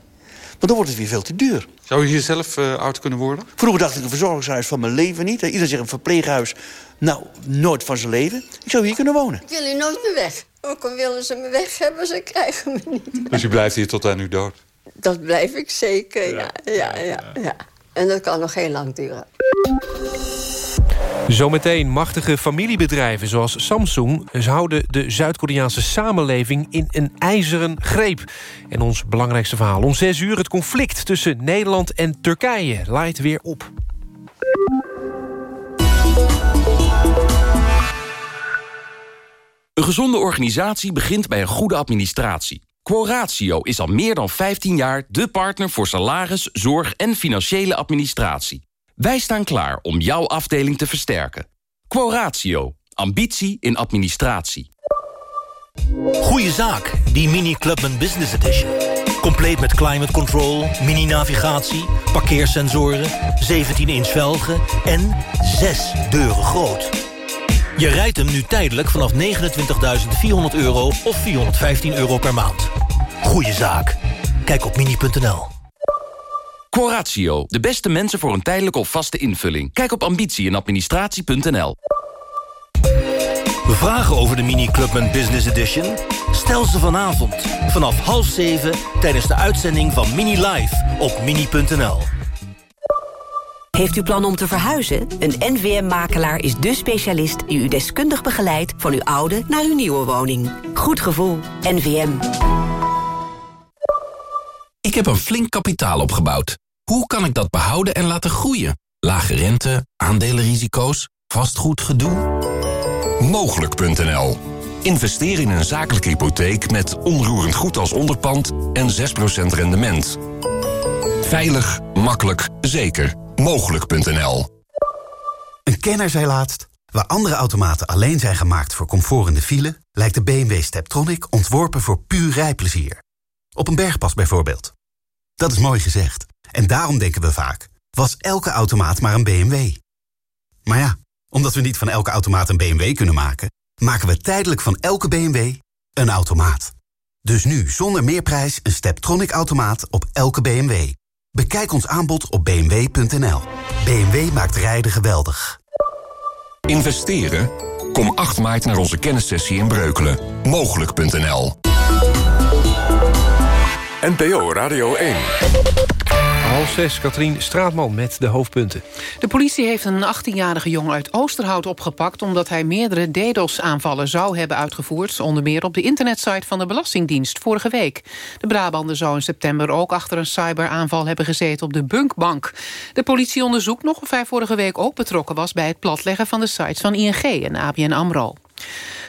Want dan wordt het weer veel te duur. Zou je hier zelf uh, oud kunnen worden? Vroeger dacht ik een verzorgingshuis van mijn leven niet. Ieder zegt een verpleeghuis. Nou, nooit van zijn leven. Ik zou hier kunnen wonen. Ik wil hier nooit meer weg. Ook al willen ze me weg hebben, ze krijgen me niet. Dus u blijft hier tot aan uw dood? Dat blijf ik zeker, ja. Ja, ja, ja. En dat kan nog heel lang duren. Zometeen machtige familiebedrijven zoals Samsung... houden de Zuid-Koreaanse samenleving in een ijzeren greep. En ons belangrijkste verhaal om zes uur... het conflict tussen Nederland en Turkije laait weer op. Een gezonde organisatie begint bij een goede administratie. Quoratio is al meer dan 15 jaar de partner voor salaris, zorg en financiële administratie. Wij staan klaar om jouw afdeling te versterken. Quoratio. Ambitie in administratie. Goeie zaak, die Mini Clubman Business Edition. Compleet met climate control, mini-navigatie, parkeersensoren... 17-inch velgen en 6 deuren groot. Je rijdt hem nu tijdelijk vanaf 29.400 euro of 415 euro per maand. Goeie zaak. Kijk op mini.nl. Coratio, de beste mensen voor een tijdelijke of vaste invulling. Kijk op ambitie en administratie.nl. Vragen over de Mini Clubman Business Edition? Stel ze vanavond vanaf half zeven tijdens de uitzending van Mini Live op mini.nl. Heeft u plan om te verhuizen? Een NVM-makelaar is de specialist die u deskundig begeleidt... van uw oude naar uw nieuwe woning. Goed gevoel. NVM. Ik heb een flink kapitaal opgebouwd. Hoe kan ik dat behouden en laten groeien? Lage rente, aandelenrisico's, vastgoedgedoe? Mogelijk.nl Investeer in een zakelijke hypotheek met onroerend goed als onderpand en 6% rendement. Veilig, makkelijk, zeker. Mogelijk.nl Een kenner zei laatst... waar andere automaten alleen zijn gemaakt voor comfort in de file... lijkt de BMW Steptronic ontworpen voor puur rijplezier. Op een bergpas bijvoorbeeld. Dat is mooi gezegd. En daarom denken we vaak... was elke automaat maar een BMW? Maar ja, omdat we niet van elke automaat een BMW kunnen maken... maken we tijdelijk van elke BMW een automaat. Dus nu zonder meerprijs een Steptronic-automaat op elke BMW. Bekijk ons aanbod op bmw.nl. BMW maakt rijden geweldig. Investeren? Kom 8 maart naar onze kennissessie in Breukelen. Mogelijk.nl NPO Radio 1 Half zes, Katrien Straatman met de hoofdpunten. De politie heeft een 18-jarige jongen uit Oosterhout opgepakt... omdat hij meerdere DDoS-aanvallen zou hebben uitgevoerd... onder meer op de internetsite van de Belastingdienst vorige week. De Brabander zou in september ook achter een cyberaanval hebben gezeten... op de Bunkbank. De politie onderzoekt nog of hij vorige week ook betrokken was... bij het platleggen van de sites van ING en ABN AMRO.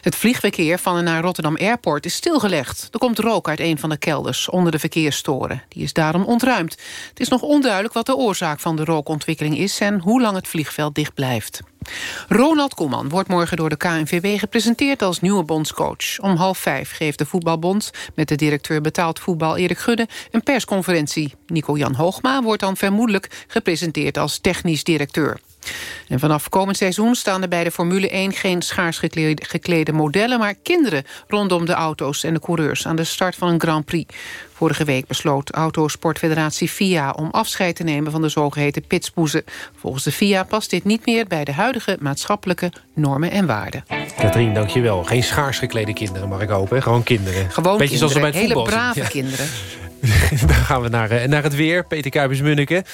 Het vliegverkeer van en naar Rotterdam Airport is stilgelegd. Er komt rook uit een van de kelders onder de verkeerstoren. Die is daarom ontruimd. Het is nog onduidelijk wat de oorzaak van de rookontwikkeling is... en hoe lang het vliegveld dicht blijft. Ronald Koeman wordt morgen door de KNVB gepresenteerd als nieuwe bondscoach. Om half vijf geeft de voetbalbond met de directeur betaald voetbal Erik Gudde een persconferentie. Nico-Jan Hoogma wordt dan vermoedelijk gepresenteerd als technisch directeur. En vanaf komend seizoen staan er bij de Formule 1 geen schaars geklede modellen... maar kinderen rondom de auto's en de coureurs aan de start van een Grand Prix. Vorige week besloot Autosportfederatie FIA om afscheid te nemen van de zogeheten pitspoezen. Volgens de FIA past dit niet meer bij de huidige maatschappelijke normen en waarden. Katrien, dankjewel. Geen schaars geklede kinderen, mag ik hopen. Gewoon kinderen. Gewoon Beetje kinderen, zoals bij het hele brave. Ja. kinderen. Dan gaan we naar, eh, naar het weer. Peter Kuipers-Munneke.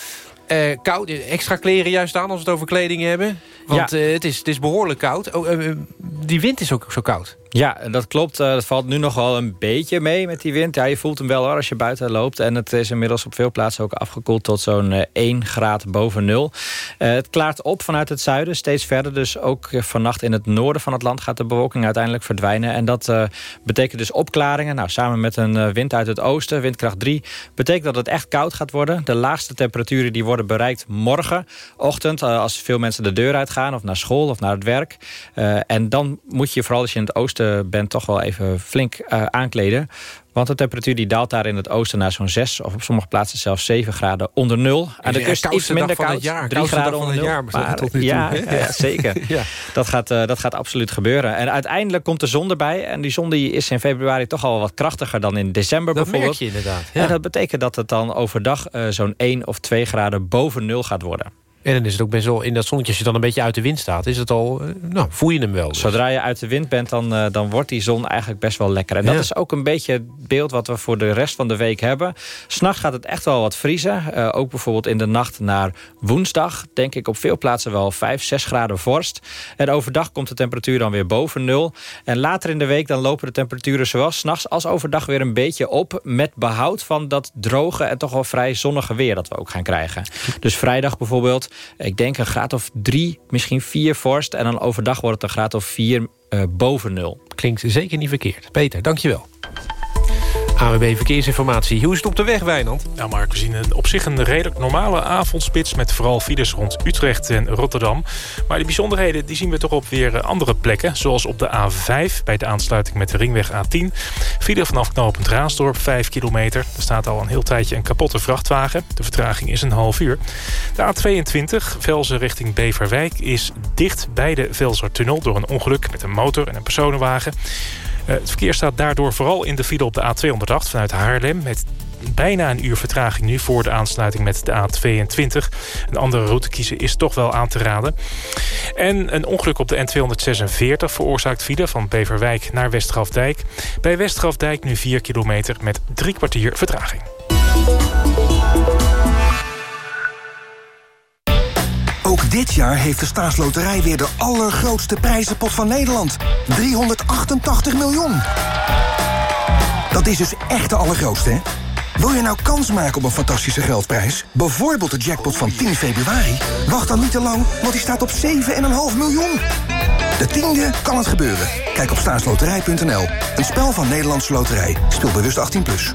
Eh, koud, extra kleren juist aan als we het over kleding hebben. Want eh, het, is, het is behoorlijk koud. Oh, eh, eh, die wind is ook zo koud. Ja, dat klopt. Eh, Dat valt nu nog wel een beetje mee met die wind. Ja, je voelt hem wel hoor, als je buiten loopt. En het is inmiddels op veel plaatsen ook afgekoeld tot zo'n eh, 1 graad boven nul. Eh, het klaart op vanuit het zuiden, steeds verder. Dus ook eh, vannacht in het noorden van het land gaat de bewolking uiteindelijk verdwijnen. En dat eh, betekent dus opklaringen. Nou, samen met een eh, wind uit het oosten, windkracht 3... betekent dat het echt koud gaat worden. De laagste temperaturen die worden bereikt morgenochtend... eh, als veel mensen de deur uitgaan of naar school of naar het werk. Eh, en dan moet je vooral als je in het oosten bent... toch wel even flink eh, aankleden. Want de temperatuur die daalt daar in het oosten naar zo'n 6... of op sommige plaatsen zelfs 7 graden onder nul. Aan de Ja, kust iets minder koud, het jaar. 3 Koudste graden onder het nul. jaar, tot nu toe, ja, hè? ja, zeker. Ja. Dat, gaat, eh, dat gaat absoluut gebeuren. En uiteindelijk komt de zon erbij. En die zon die is in februari toch al wat krachtiger dan in december Dat bijvoorbeeld. merk je inderdaad. En dat betekent dat het dan overdag eh, zo'n 1 of 2 graden boven nul gaat worden. En dan is het ook best wel in dat zonnetje, als je dan een beetje uit de wind staat... is het al, eh, nou, voel je hem wel. dus. Zodra je uit de wind bent, dan, eh, dan wordt die zon eigenlijk best wel lekker. En dat Ja. is ook een beetje het beeld wat we voor de rest van de week hebben. S'nachts gaat het echt wel wat vriezen. Eh, ook bijvoorbeeld in de nacht naar woensdag. Denk ik op veel plaatsen wel 5, 6 graden vorst. En overdag komt de temperatuur dan weer boven nul. En later in de week dan lopen de temperaturen zowel s'nachts als overdag weer een beetje op. Met behoud van dat droge en toch wel vrij zonnige weer dat we ook gaan krijgen. Dus vrijdag bijvoorbeeld, ik denk een graad of drie, misschien vier vorst. En dan overdag wordt het een graad of vier eh, boven nul. Klinkt zeker niet verkeerd. Peter, dankjewel. AWB Verkeersinformatie. Hoe is het op de weg, Wijnand? Nou Mark, we zien een, op zich een redelijk normale avondspits... met vooral files rond Utrecht en Rotterdam. Maar de bijzonderheden die zien we toch op weer eh, andere plekken. Zoals op de A5 bij de aansluiting met de ringweg A10. File vanaf knooppunt Raasdorp, 5 kilometer. Er staat al een heel tijdje een kapotte vrachtwagen. De vertraging is een half uur. De A22, Velzen richting Beverwijk... is dicht bij de Velsertunnel door een ongeluk met een motor en een personenwagen. Eh, het verkeer staat daardoor vooral in de file op de A208 vanuit Haarlem... met bijna een uur vertraging nu... voor de aansluiting met de A22. Een andere route kiezen is toch wel aan te raden. En een ongeluk op de N246 veroorzaakt file... van Beverwijk naar Westgrafdijk. Bij Westgrafdijk nu 4 kilometer met drie kwartier vertraging. Dit jaar heeft de staatsloterij weer de allergrootste prijzenpot van Nederland. 388 miljoen. Dat is dus echt de allergrootste, hè? Wil je nou kans maken op een fantastische geldprijs? Bijvoorbeeld de jackpot van 10 februari? Wacht dan niet te lang, want die staat op 7,5 miljoen. De tiende kan het gebeuren. Kijk op staatsloterij.nl. Een spel van Nederlandse Loterij. Speel bewust 18+. Plus.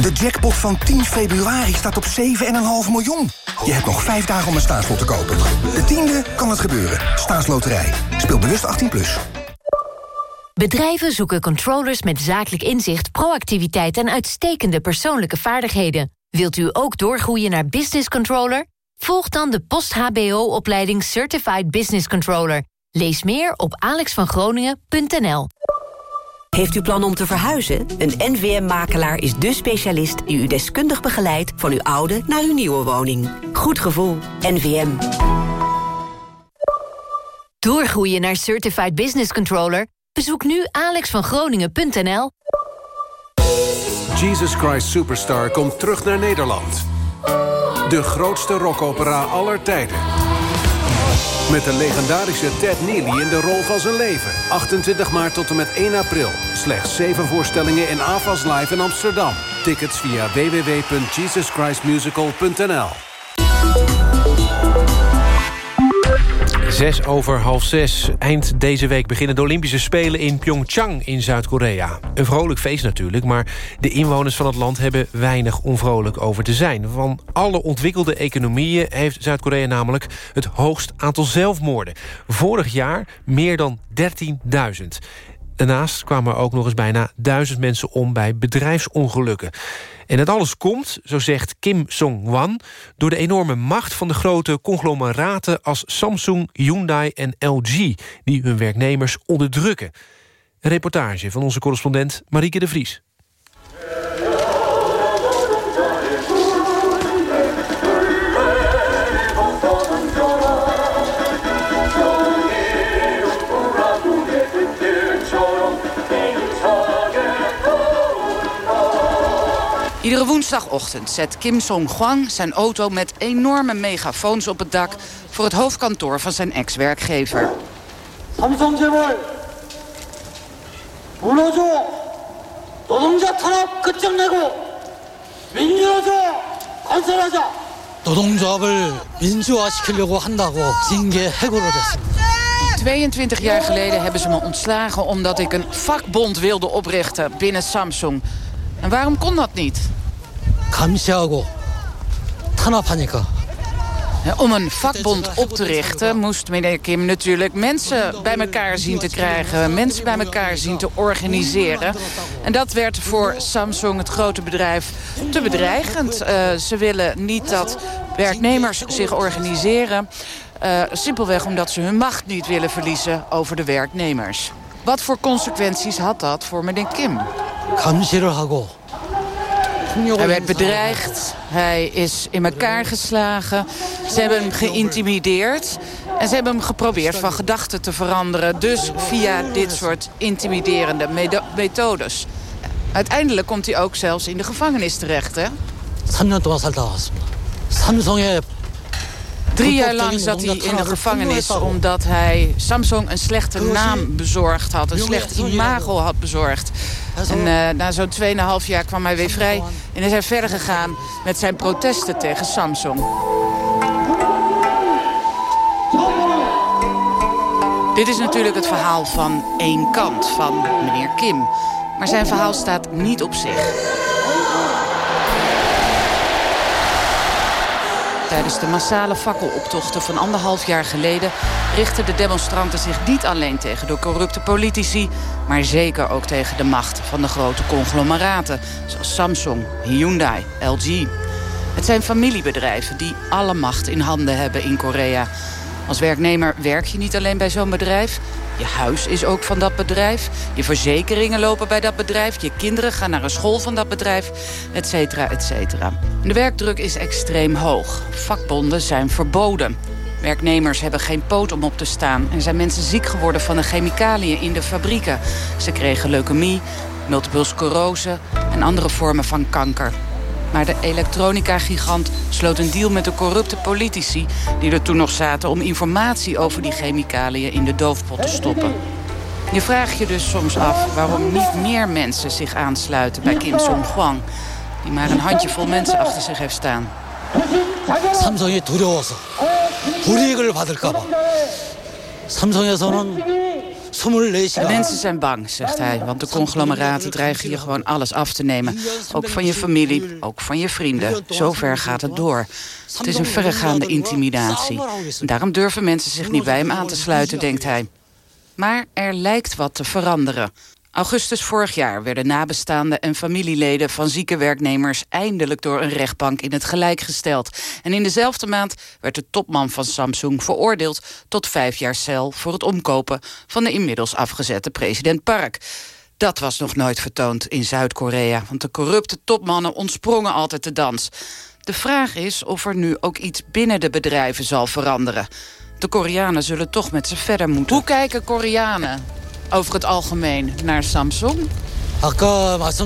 De jackpot van 10 februari staat op 7,5 miljoen. Je hebt nog vijf dagen om een staatslot te kopen. De tiende kan het gebeuren. Staatsloterij. Speel bewust 18+. Plus. Bedrijven zoeken controllers met zakelijk inzicht, proactiviteit en uitstekende persoonlijke vaardigheden. Wilt u ook doorgroeien naar business controller? Volg dan de post-HBO-opleiding Certified Business Controller. Lees meer op alexvangroningen.nl. Heeft u plan om te verhuizen? Een NVM-makelaar is dé specialist die u deskundig begeleidt... van uw oude naar uw nieuwe woning. Goed gevoel. NVM. Doorgroeien naar Certified Business Controller? Bezoek nu alexvangroningen.nl. Jesus Christ Superstar komt terug naar Nederland. De grootste rockopera aller tijden. Met de legendarische Ted Neely in de rol van zijn leven. 28 maart tot en met 1 april. Slechts 7 voorstellingen in AFAS Live in Amsterdam. Tickets via www.jesuschristmusical.nl Zes over half zes. Eind deze week beginnen de Olympische Spelen in Pyeongchang in Zuid-Korea. Een vrolijk feest natuurlijk, maar de inwoners van het land hebben weinig onvrolijk over te zijn. Van alle ontwikkelde economieën heeft Zuid-Korea namelijk het hoogst aantal zelfmoorden. Vorig jaar meer dan 13.000. Daarnaast kwamen er ook nog eens bijna duizend mensen om bij bedrijfsongelukken. En het alles komt, zo zegt Kim Song-wan... door de enorme macht van de grote conglomeraten... als Samsung, Hyundai en LG... die hun werknemers onderdrukken. Een reportage van onze correspondent Marieke de Vries. Iedere woensdagochtend zet Kim Song-hwang zijn auto met enorme megafoons op het dak... voor het hoofdkantoor van zijn ex-werkgever. 삼성재벌 무너져 노동자 탄압 끝장내고 민주화자 건설하자 노동조합을 민주화시키려고 한다고 징계 해고를 했습니다. 22 jaar geleden hebben ze me ontslagen omdat ik een vakbond wilde oprichten binnen Samsung. En waarom kon dat niet? 감시하고 탄압하니까 Om een vakbond op te richten moest meneer Kim natuurlijk mensen bij elkaar zien te krijgen. Mensen bij elkaar zien te organiseren. En dat werd voor Samsung, het grote bedrijf, te bedreigend. Uh, ze willen niet dat werknemers zich organiseren. Uh, simpelweg omdat ze hun macht niet willen verliezen over de werknemers. Wat voor consequenties had dat voor meneer Kim? Hij werd bedreigd, hij is in elkaar geslagen. Ze hebben hem geïntimideerd en ze hebben hem geprobeerd van gedachten te veranderen. Dus via dit soort intimiderende methodes. Uiteindelijk komt hij ook zelfs in de gevangenis terecht, hè? Drie jaar lang zat hij in de gevangenis omdat hij Samsung een slechte naam bezorgd had. Een slecht imago had bezorgd. En uh, na zo'n 2,5 jaar kwam hij weer vrij. En is hij verder gegaan met zijn protesten tegen Samsung. Dit is natuurlijk het verhaal van één kant, van meneer Kim. Maar zijn verhaal staat niet op zich. Tijdens de massale fakkeloptochten van anderhalf jaar geleden... richten de demonstranten zich niet alleen tegen de corrupte politici... maar zeker ook tegen de macht van de grote conglomeraten... zoals Samsung, Hyundai, LG. Het zijn familiebedrijven die alle macht in handen hebben in Korea. Als werknemer werk je niet alleen bij zo'n bedrijf... Je huis is ook van dat bedrijf. Je verzekeringen lopen bij dat bedrijf. Je kinderen gaan naar een school van dat bedrijf. Et cetera, et cetera. De werkdruk is extreem hoog. Vakbonden zijn verboden. Werknemers hebben geen poot om op te staan. Er zijn mensen ziek geworden van de chemicaliën in de fabrieken. Ze kregen leukemie, multiple sclerose en andere vormen van kanker. Maar de elektronica-gigant sloot een deal met de corrupte politici... die er toen nog zaten om informatie over die chemicaliën in de doofpot te stoppen. Je vraagt je dus soms af waarom niet meer mensen zich aansluiten bij Kim Song-hwang... die maar een handjevol mensen achter zich heeft staan. 삼성이 두려워서 불이익을 받을까 봐. 삼성에서는 24시간 Mensen zijn bang, zegt hij, want de conglomeraten dreigen je gewoon alles af te nemen. Ook van je familie, ook van je vrienden. Zover gaat het door. Het is een verregaande intimidatie. Daarom durven mensen zich niet bij hem aan te sluiten, denkt hij. Maar er lijkt wat te veranderen. Augustus vorig jaar werden nabestaanden en familieleden van zieke werknemers eindelijk door een rechtbank in het gelijk gesteld. En in dezelfde maand werd de topman van Samsung veroordeeld tot vijf jaar cel voor het omkopen van de inmiddels afgezette president Park. Dat was nog nooit vertoond in Zuid-Korea, want de corrupte topmannen ontsprongen altijd de dans. De vraag is of er nu ook iets binnen de bedrijven zal veranderen. De Koreanen zullen toch met ze verder moeten. Hoe kijken Koreanen over het algemeen naar Samsung.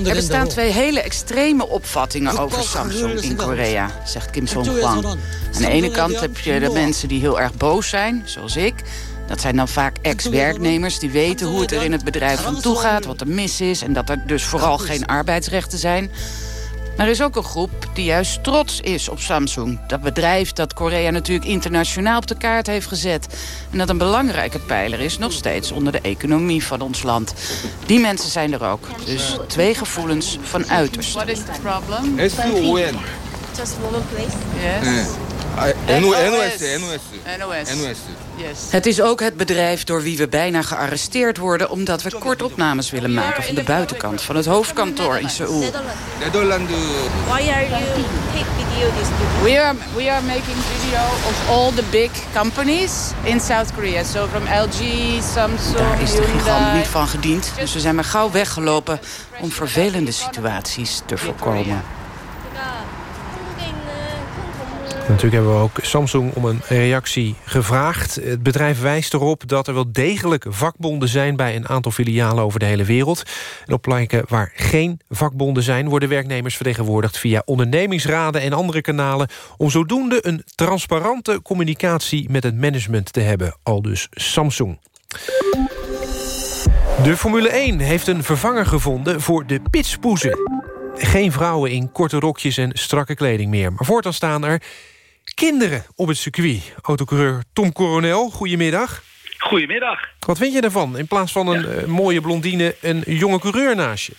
Er bestaan twee hele extreme opvattingen over Samsung in Korea, zegt Kim Song-hwan. Aan de ene kant heb je de mensen die heel erg boos zijn, zoals ik. Dat zijn dan vaak ex-werknemers die weten hoe het er in het bedrijf van toe gaat... wat er mis is en dat er dus vooral geen arbeidsrechten zijn. Maar er is ook een groep die juist trots is op Samsung. Dat bedrijf dat Korea natuurlijk internationaal op de kaart heeft gezet. En dat een belangrijke pijler is nog steeds onder de economie van ons land. Die mensen zijn er ook. Dus twee gevoelens van uiterst. What is the problem? S-O-N. Just one place. Yes. NOS, NOS. NOS. NOS. Het is ook het bedrijf door wie we bijna gearresteerd worden... omdat we kortopnames willen maken van de buitenkant van het hoofdkantoor in Seoul. Why are you take video this? We are, we are making video of all the big companies in South Korea. So from LG, Samsung, Daar is de gigant niet van gediend. Dus we zijn maar gauw weggelopen om vervelende situaties te voorkomen. Natuurlijk hebben we ook Samsung om een reactie gevraagd. Het bedrijf wijst erop dat er wel degelijk vakbonden zijn... bij een aantal filialen over de hele wereld. En op plekken waar geen vakbonden zijn... worden werknemers vertegenwoordigd via ondernemingsraden en andere kanalen... om zodoende een transparante communicatie met het management te hebben. Al dus Samsung. De Formule 1 heeft een vervanger gevonden voor de pitspoezen. Geen vrouwen in korte rokjes en strakke kleding meer. Maar voortaan staan er kinderen op het circuit. Autocoureur Tom Coronel, goedemiddag. Goedemiddag. Wat vind je ervan? In plaats van een eh, mooie blondine, een jonge coureur naast je.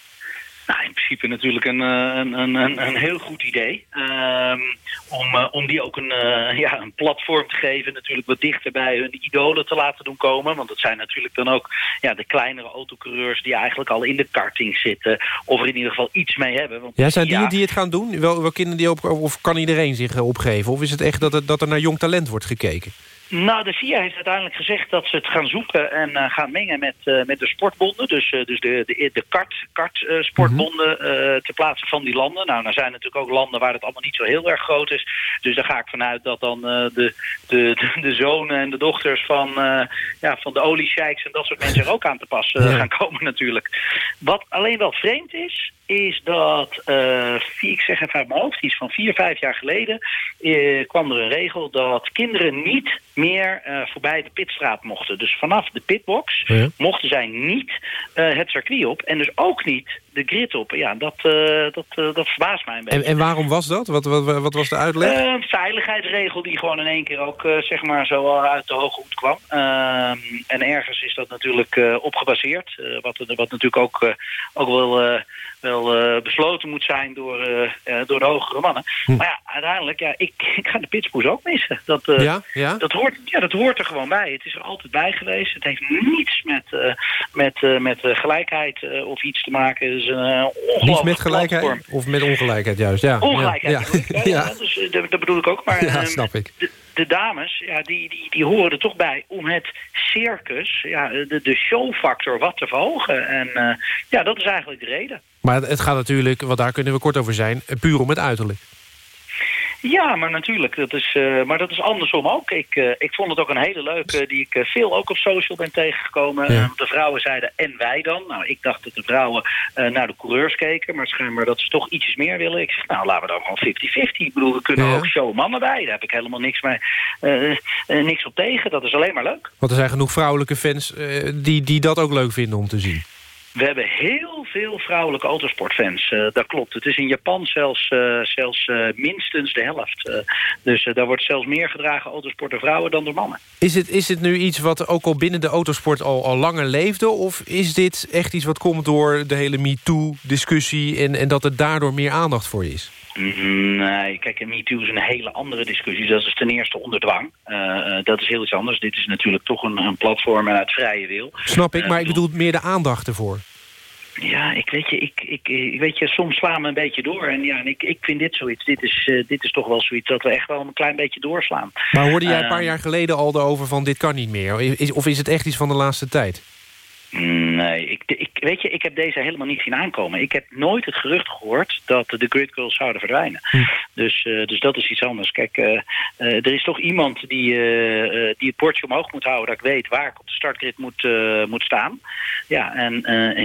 Nou, in principe natuurlijk een, eh, een, een, een, een heel goed idee. Ehm, om, eh, om die ook een, eh, ja, een platform te geven. Natuurlijk wat dichter bij hun idolen te laten doen komen. Want dat zijn natuurlijk dan ook ja, de kleinere autocoureurs... die eigenlijk al in de karting zitten. Of er in ieder geval iets mee hebben. Want Ja, zijn die die het gaan doen? Wel, wel kinderen die op, of kan iedereen zich eh, opgeven? Of is het echt dat, het, dat er naar jong talent wordt gekeken? Nou, de FIA heeft uiteindelijk gezegd dat ze het gaan zoeken en eh, gaan mengen met, eh, met de sportbonden. Dus, eh, dus de, de, de kart, kartsportbonden ter plaatse van die landen. Nou, er zijn natuurlijk ook landen waar het allemaal niet zo heel erg groot is. Dus daar ga ik vanuit dat dan de, de, de, de zonen en de dochters van, ja, van de oliesheiks en dat soort mensen er ook aan te pas gaan komen natuurlijk. Wat alleen wel vreemd is, is dat, vier- ik zeg even uit mijn hoofd, iets van vier, vijf jaar geleden eh, kwam er een regel dat kinderen niet meer eh, voorbij de pitstraat mochten. Dus vanaf de pitbox Ja. mochten zij niet het circuit op en dus ook niet de grid op. Ja, dat, eh, dat, eh, dat verbaast mij een beetje. En, en waarom was dat? Wat, wat, wat was de uitleg? Eh, Een veiligheidsregel die gewoon in één keer ook zeg maar zo uit de hoge hoed kwam. Ehm, en ergens is dat natuurlijk op gebaseerd. eh, wat, wat natuurlijk ook, ook wel, wel besloten moet zijn door, door de hogere mannen. Hm. Maar ja, uiteindelijk, ja, ik, ik ga de pitspoes ook missen. Dat, Ja? Ja? Dat, hoort, ja, dat hoort er gewoon bij. Het is er altijd bij geweest. Het heeft niets met, met, met gelijkheid of iets te maken. Het is een eh, Niet met gelijkheid? platform. Of met ongelijkheid juist, ja. Ongelijkheid. Ja, dus, eh, dat, dat bedoel ik ook. Maar Ja, ehm, snap ik. De, de dames, ja, die, die, die horen er toch bij om het circus, ja, de, de showfactor wat te verhogen. En eh, ja, dat is eigenlijk de reden. Maar het- het gaat natuurlijk, want daar kunnen we kort over zijn... puur om het uiterlijk. Ja, maar natuurlijk. Dat is, eh, maar dat is andersom ook. Ik, eh, ik vond het ook een hele leuke, die ik eh, veel ook op social ben tegengekomen. Ja. Eh, de vrouwen zeiden, en wij dan? Nou, ik dacht dat de vrouwen eh, naar de coureurs keken, maar schijnbaar dat ze toch ietsjes meer willen. Ik zeg, nou, laten we dan gewoon 50-50. Ik bedoel, we kunnen Ja. ook showmannen bij. Daar heb ik helemaal niks, mee, eh, eh, niks op tegen. Dat is alleen maar leuk. Want er zijn genoeg vrouwelijke fans eh, die, die dat ook leuk vinden om te zien. We hebben heel veel vrouwelijke autosportfans. Eh, dat klopt. Het is in Japan zelfs, eh, zelfs eh, minstens de helft. Dus daar wordt zelfs meer gedragen autosport door vrouwen dan door mannen. Is het, is het nu iets wat ook al binnen de autosport al, al langer leefde? Of is dit echt iets wat komt door de hele MeToo-discussie... En, en dat er daardoor meer aandacht voor is? Nee, kijk, MeToo is een hele andere discussie. Dat is ten eerste onder dwang. Eh, eh, dat is heel iets anders. Dit is natuurlijk toch een, een platform en uit vrije wil. Snap ik, Eh, maar ik bedoel meer de aandacht ervoor. Ja, ik weet je, ik, ik, ik weet je, soms slaan we een beetje door. En ja, en ik, ik vind dit zoiets. Dit is, dit is toch wel zoiets dat we echt wel een klein beetje doorslaan. Maar hoorde jij een paar jaar geleden al over van dit kan niet meer? Is, of is het echt iets van de laatste tijd? Nee, ik, ik, weet je, ik heb deze helemaal niet zien aankomen. Ik heb nooit het gerucht gehoord dat de Grid Girls zouden verdwijnen. Dus, eh, dus dat is iets anders. Kijk, eh, eh, er is toch iemand die, die het bordje omhoog moet houden... dat ik weet waar ik op de startgrid moet, moet staan. Ja, en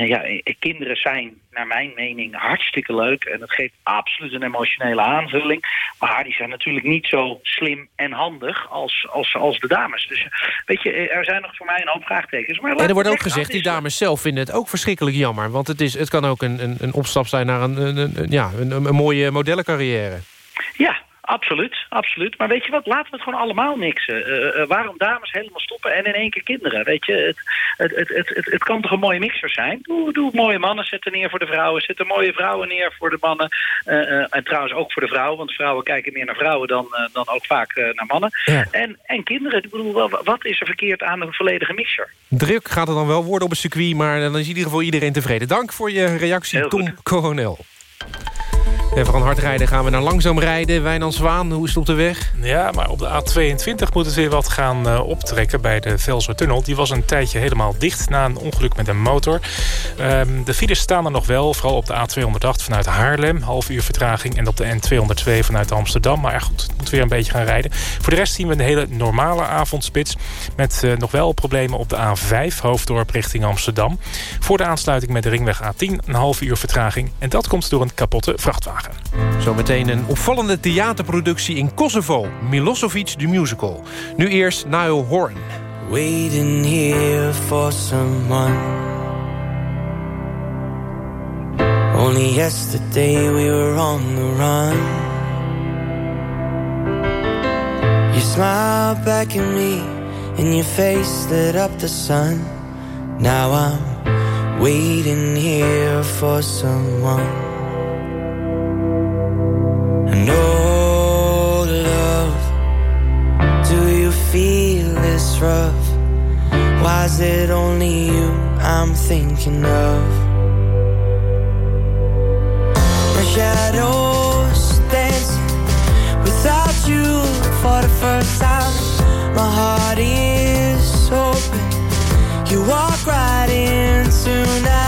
ja, kinderen zijn naar mijn mening hartstikke leuk. En dat geeft absoluut een emotionele aanvulling. Maar die zijn natuurlijk niet zo slim en handig als, als, als de dames. Dus weet je, er zijn nog voor mij een hoop vraagtekens. Maar En er wordt ook gezegd, die afwisselen. dames zelf vinden het ook verschrikkelijk jammer. Want het, is, het kan ook een, een, een opstap zijn naar een, een, een- ja, een, een mooie modellencarrière. Ja, absoluut, absoluut. Maar weet je wat, laten we het gewoon allemaal mixen. Eh, eh, waarom dames helemaal stoppen en in één keer kinderen? Weet je, het, het, het, het, het, het kan toch een mooie mixer zijn? Doe, doe mooie mannen, zet er neer voor de vrouwen. Zet er mooie vrouwen neer voor de mannen. Eh, eh, en trouwens ook voor de vrouwen, want vrouwen kijken meer naar vrouwen dan, eh, dan ook vaak eh, naar mannen. En, en kinderen, ik bedoel, wa- wat is er verkeerd aan een volledige mixer? Druk gaat het dan wel worden op een circuit, maar dan is in ieder geval iedereen tevreden. Dank voor je reactie, Tom Coronel. En van hard rijden gaan we naar langzaam rijden. Wijnand Zwaan, hoe is het op de weg? Ja, maar op de A22 moet het weer wat gaan eh, optrekken bij de Velsertunnel. Die was een tijdje helemaal dicht na een ongeluk met een motor. Ehm, de files staan er nog wel, vooral op de A208 vanuit Haarlem. Half uur vertraging. En op de N202 vanuit Amsterdam. Maar goed, weer een beetje gaan rijden. Voor de rest zien we een hele normale avondspits. Met eh, nog wel problemen op de A5, hoofddorp richting Amsterdam. Voor de aansluiting met de ringweg A10 een half uur vertraging. En dat komt door een kapotte vrachtwagen. Zometeen een opvallende theaterproductie in Kosovo. Milosevic the Musical. Nu eerst Niall Horn. Waiting here for someone. Only yesterday we were on the run. You smiled back at me, and your face lit up the sun. Now I'm waiting here for someone. And oh, love, do you feel this rough? Why is it only you I'm thinking of? My shadows dancing without you for the first time. My heart is open. You walk right in tonight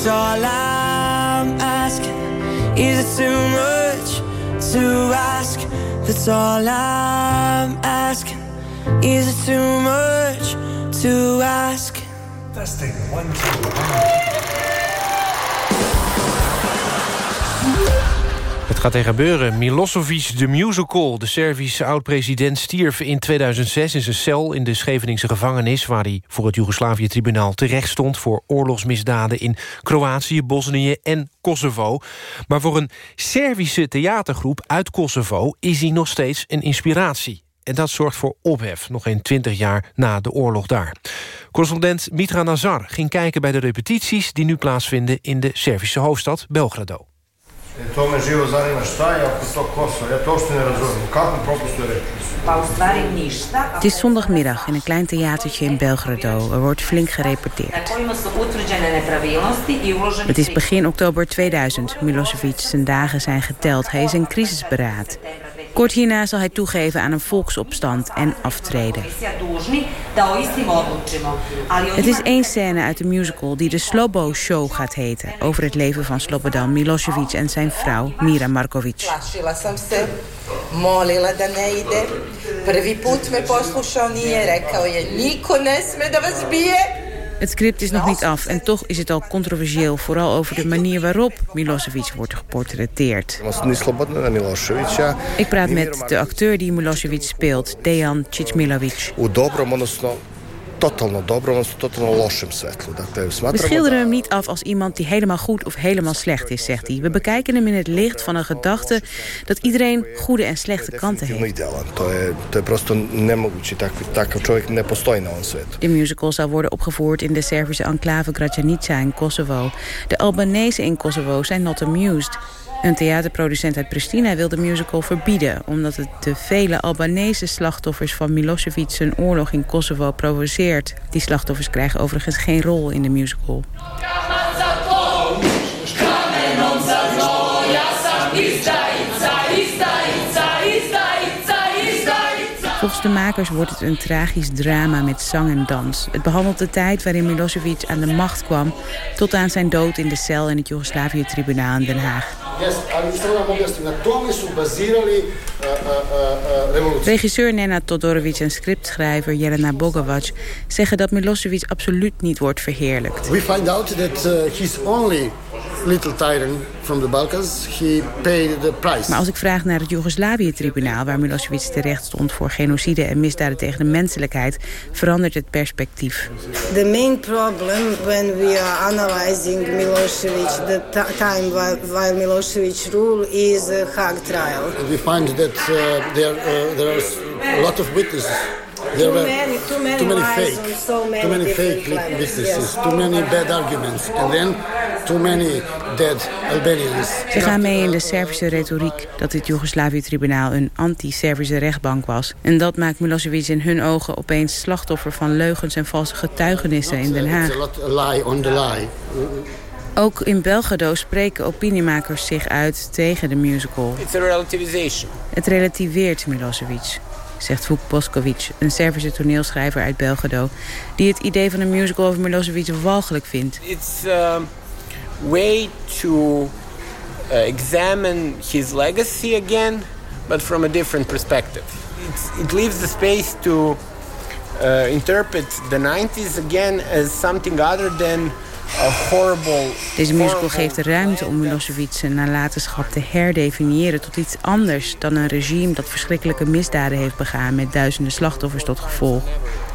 That's all I'm asking. Is it too much to ask? That's all I'm asking. Is it too much to ask? Testing, one, two, Het gaat er gebeuren. Milosevic, de musical. De Servische oud-president stierf in 2006 in zijn cel... in de Scheveningse gevangenis... waar hij voor het Joegoslavië-tribunaal terecht stond... voor oorlogsmisdaden in Kroatië, Bosnië en Kosovo. Maar voor een Servische theatergroep uit Kosovo... is hij nog steeds een inspiratie. En dat zorgt voor ophef, nog geen twintig jaar na de oorlog daar. Correspondent Mitra Nazar ging kijken bij de repetities... die nu plaatsvinden in de Servische hoofdstad Belgrado. To me živo zanima šta je oko tog Kosova. Ja to uopšte ne razumijem. Kako propustu? Het is zondagmiddag in een klein theatertje in Belgrado. Er wordt flink gerepeteerd. Het is begin oktober 2000. Milosevic zijn dagen zijn geteld. Hij is in crisisberaad. Kort hierna zal hij toegeven aan een volksopstand en aftreden. Het is één scène uit de musical die de Slobo Show gaat heten... over het leven van Slobodan Milosevic en zijn vrouw Mira Markovic. Het script is nog niet af en toch is het al controversieel... vooral over de manier waarop Milosevic wordt geportretteerd. Ik praat met de acteur die Milosevic speelt, Dejan Cicmilovic. Totalno dobro, odnosno totalno lošem svetlu. Dakle, We schilderen hem niet af als iemand die helemaal goed of helemaal slecht is, zegt hij. We bekijken hem in het licht van een gedachte dat iedereen goede en slechte kanten heeft. De musical zal worden opgevoerd in de Servische enclave Gračanica in Kosovo. De Albanese in Kosovo zijn not amused. Een theaterproducent uit Pristina wil de musical verbieden... omdat het de vele Albanese slachtoffers van Milosevic zijn oorlog in Kosovo provoceert. Die slachtoffers krijgen overigens geen rol in de musical. Volgens de makers wordt het een tragisch drama met zang en dans. Het behandelt de tijd waarin Milosevic aan de macht kwam... tot aan zijn dood in de cel in het Joegoslavië-tribunaal in Den Haag. Yes, ali samo vam objasnim, na tome su bazirali uh, uh, uh, revoluciju. Regisseur Nena Todorovic en scriptschrijver Jelena Bogovac zeggen dat Milosevic absoluut niet wordt verheerlijkt. We find out that uh, he's only little tyrant from the Balkans. He paid the price. Maar als ik vraag naar het Joegoslavië-tribunaal... waar Milosevic terecht stond voor genocide en misdaden tegen de menselijkheid... verandert het perspectief. The main problem when we are analyzing Milosevic, the ti- time while, while Milosevic rule is a Hague trial. We find that uh, there, uh, there are a lot of witnesses. There Too were many- too many too many lies fake, on so many too many different fake witnesses, too many bad arguments, and then too many dead Albanians. Ze gaan mee in de Servische retoriek dat het Joegoslavië-tribunaal een anti-Servische rechtbank was. En dat maakt Milosevic in hun ogen opeens slachtoffer van leugens en valse getuigenissen in Den Haag. a lot a lie on the lie. Ook in Belgrado spreken opiniemakers zich uit tegen de musical. It's a relativization. Het relativeert Milosevic, zegt Vuk Boskovic, een Servische toneelschrijver uit Belgrado... die het idee van een musical over Milosevic walgelijk vindt. It's a way to uh, examine his legacy again, but from a different perspective. It's, it leaves the space to uh, interpret the 90s again as something other than. Deze musical geeft de ruimte om Milosevic zijn nalatenschap te herdefiniëren... tot iets anders dan een regime dat verschrikkelijke misdaden heeft begaan... met duizenden slachtoffers tot gevolg.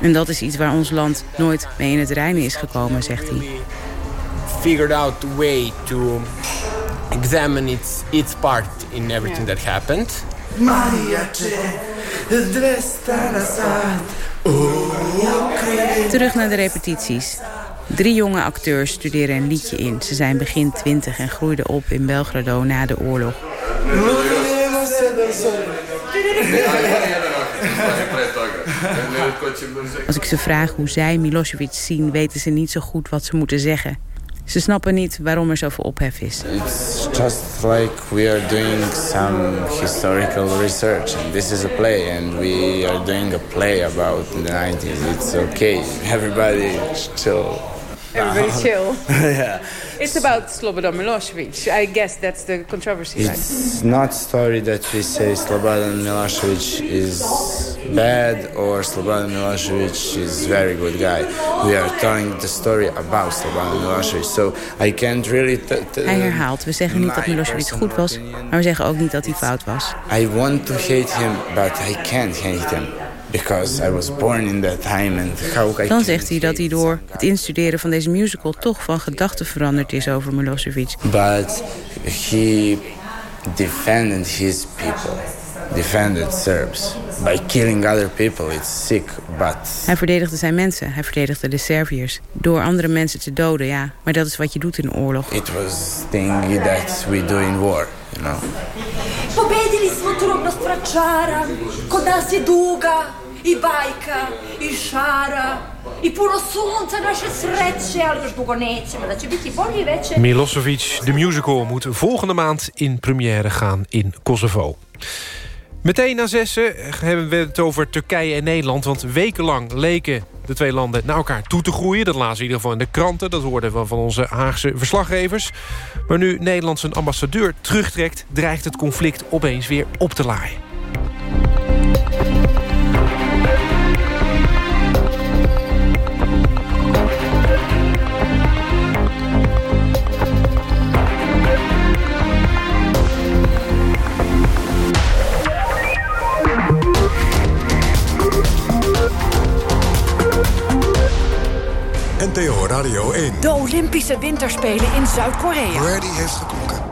En dat is iets waar ons land nooit mee in het reinen is gekomen, zegt hij. Figured out a way to examine its its part in everything that happened. Nazad. Terug naar de repetities. Drie jonge acteurs studeren een liedje in. Ze zijn begin twintig en groeiden op in Belgrado na de oorlog. Als ik ze vraag hoe zij Milosevic zien... weten ze niet zo goed wat ze moeten zeggen. Ze snappen niet waarom er zoveel ophef is. It's just like we are doing some historical research. And this is a play, and we are doing a play about the 90s. It's okay. Everybody chill. Everybody chill. yeah. It's about Slobodan Milosevic. I guess that's the controversy, It's not story that we say Slobodan Milosevic is bad or Slobodan Milosevic is very good guy. We are telling the story about Slobodan Milosevic. So I can't really... Hij herhaalt, we zeggen niet dat Milosevic goed was... maar we zeggen ook niet dat hij fout was. I want to hate him, but I can't hate him. Because I was born in that time and how I Dan zegt hij dat hij door het instuderen van deze musical... toch van gedachten veranderd is over Milosevic. But he defended his people, defended Serbs. By killing other people, it's sick, but... Hij verdedigde zijn mensen, hij verdedigde de Serviërs. Door andere mensen te doden, ja. Maar dat is wat je doet in een oorlog. It was thing that we do in war, you know. Pobedili smo kod nas je duga i bajka i šara i puno sunca naše sreće, ali još dugo nećemo, da će biti bolje i veće. Milosevic, de musical, moet volgende maand in première gaan in Kosovo. Meteen na zessen hebben we het over Turkije en Nederland... want wekenlang leken de twee landen naar elkaar toe te groeien. Dat lazen in ieder geval in de kranten. Dat hoorden we van onze Haagse verslaggevers. Maar nu Nederland zijn ambassadeur terugtrekt... dreigt het conflict opeens weer op te laaien. NTO Radio 1. De Olympische Winterspelen in Zuid-Korea. Brady heeft geklonken.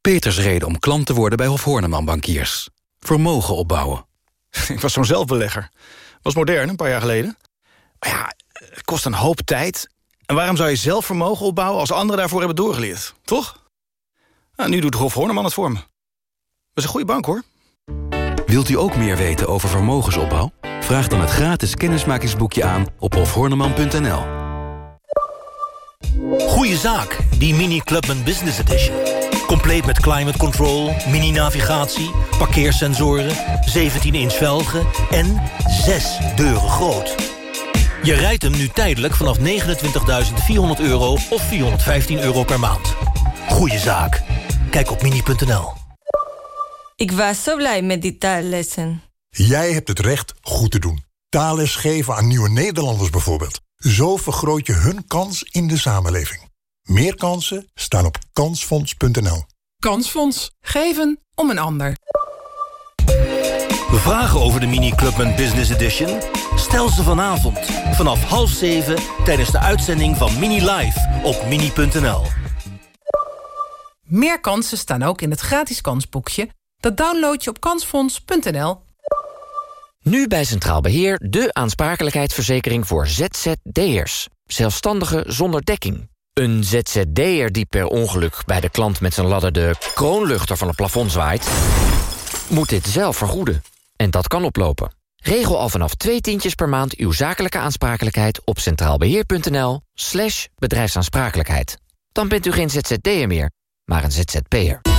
Peters reden om klant te worden bij Hof Horneman Bankiers. Vermogen opbouwen. Ik was zo'n zelfbelegger. Was modern, een paar jaar geleden. Maar ja, het kost een hoop tijd. En waarom zou je zelf vermogen opbouwen als anderen daarvoor hebben doorgeleerd? Toch? Nou, nu doet Hof Horneman het voor me. Dat is een goede bank, hoor. Wilt u ook meer weten over vermogensopbouw? Vraag dan het gratis kennismakingsboekje aan op hofhorneman.nl. Goeie zaak, die Mini Clubman Business Edition. Compleet met climate control, mini-navigatie, parkeersensoren... 17-inch velgen en 6 deuren groot. Je rijdt hem nu tijdelijk vanaf 29.400 euro of 415 euro per maand. Goeie zaak. Kijk op mini.nl. Ik was zo blij met die taallessen. Jij hebt het recht goed te doen. Taalles geven aan nieuwe Nederlanders bijvoorbeeld. Zo vergroot je hun kans in de samenleving. Meer kansen staan op kansfonds.nl. Kansfonds. Geven om een ander. Vragen over de Mini Clubman Business Edition? Stel ze vanavond vanaf half zeven tijdens de uitzending van Mini Live op mini.nl. Meer kansen staan ook in het gratis kansboekje. Dat download je op kansfonds.nl. Nu bij Centraal Beheer de aansprakelijkheidsverzekering voor ZZD'ers. Zelfstandigen zonder dekking. Een ZZD'er die per ongeluk bij de klant met zijn ladder de kroonluchter van het plafond zwaait... moet dit zelf vergoeden. En dat kan oplopen. Regel al vanaf twee tientjes per maand uw zakelijke aansprakelijkheid op centraalbeheer.nl slash bedrijfsaansprakelijkheid. Dan bent u geen ZZD'er meer, maar een ZZP'er.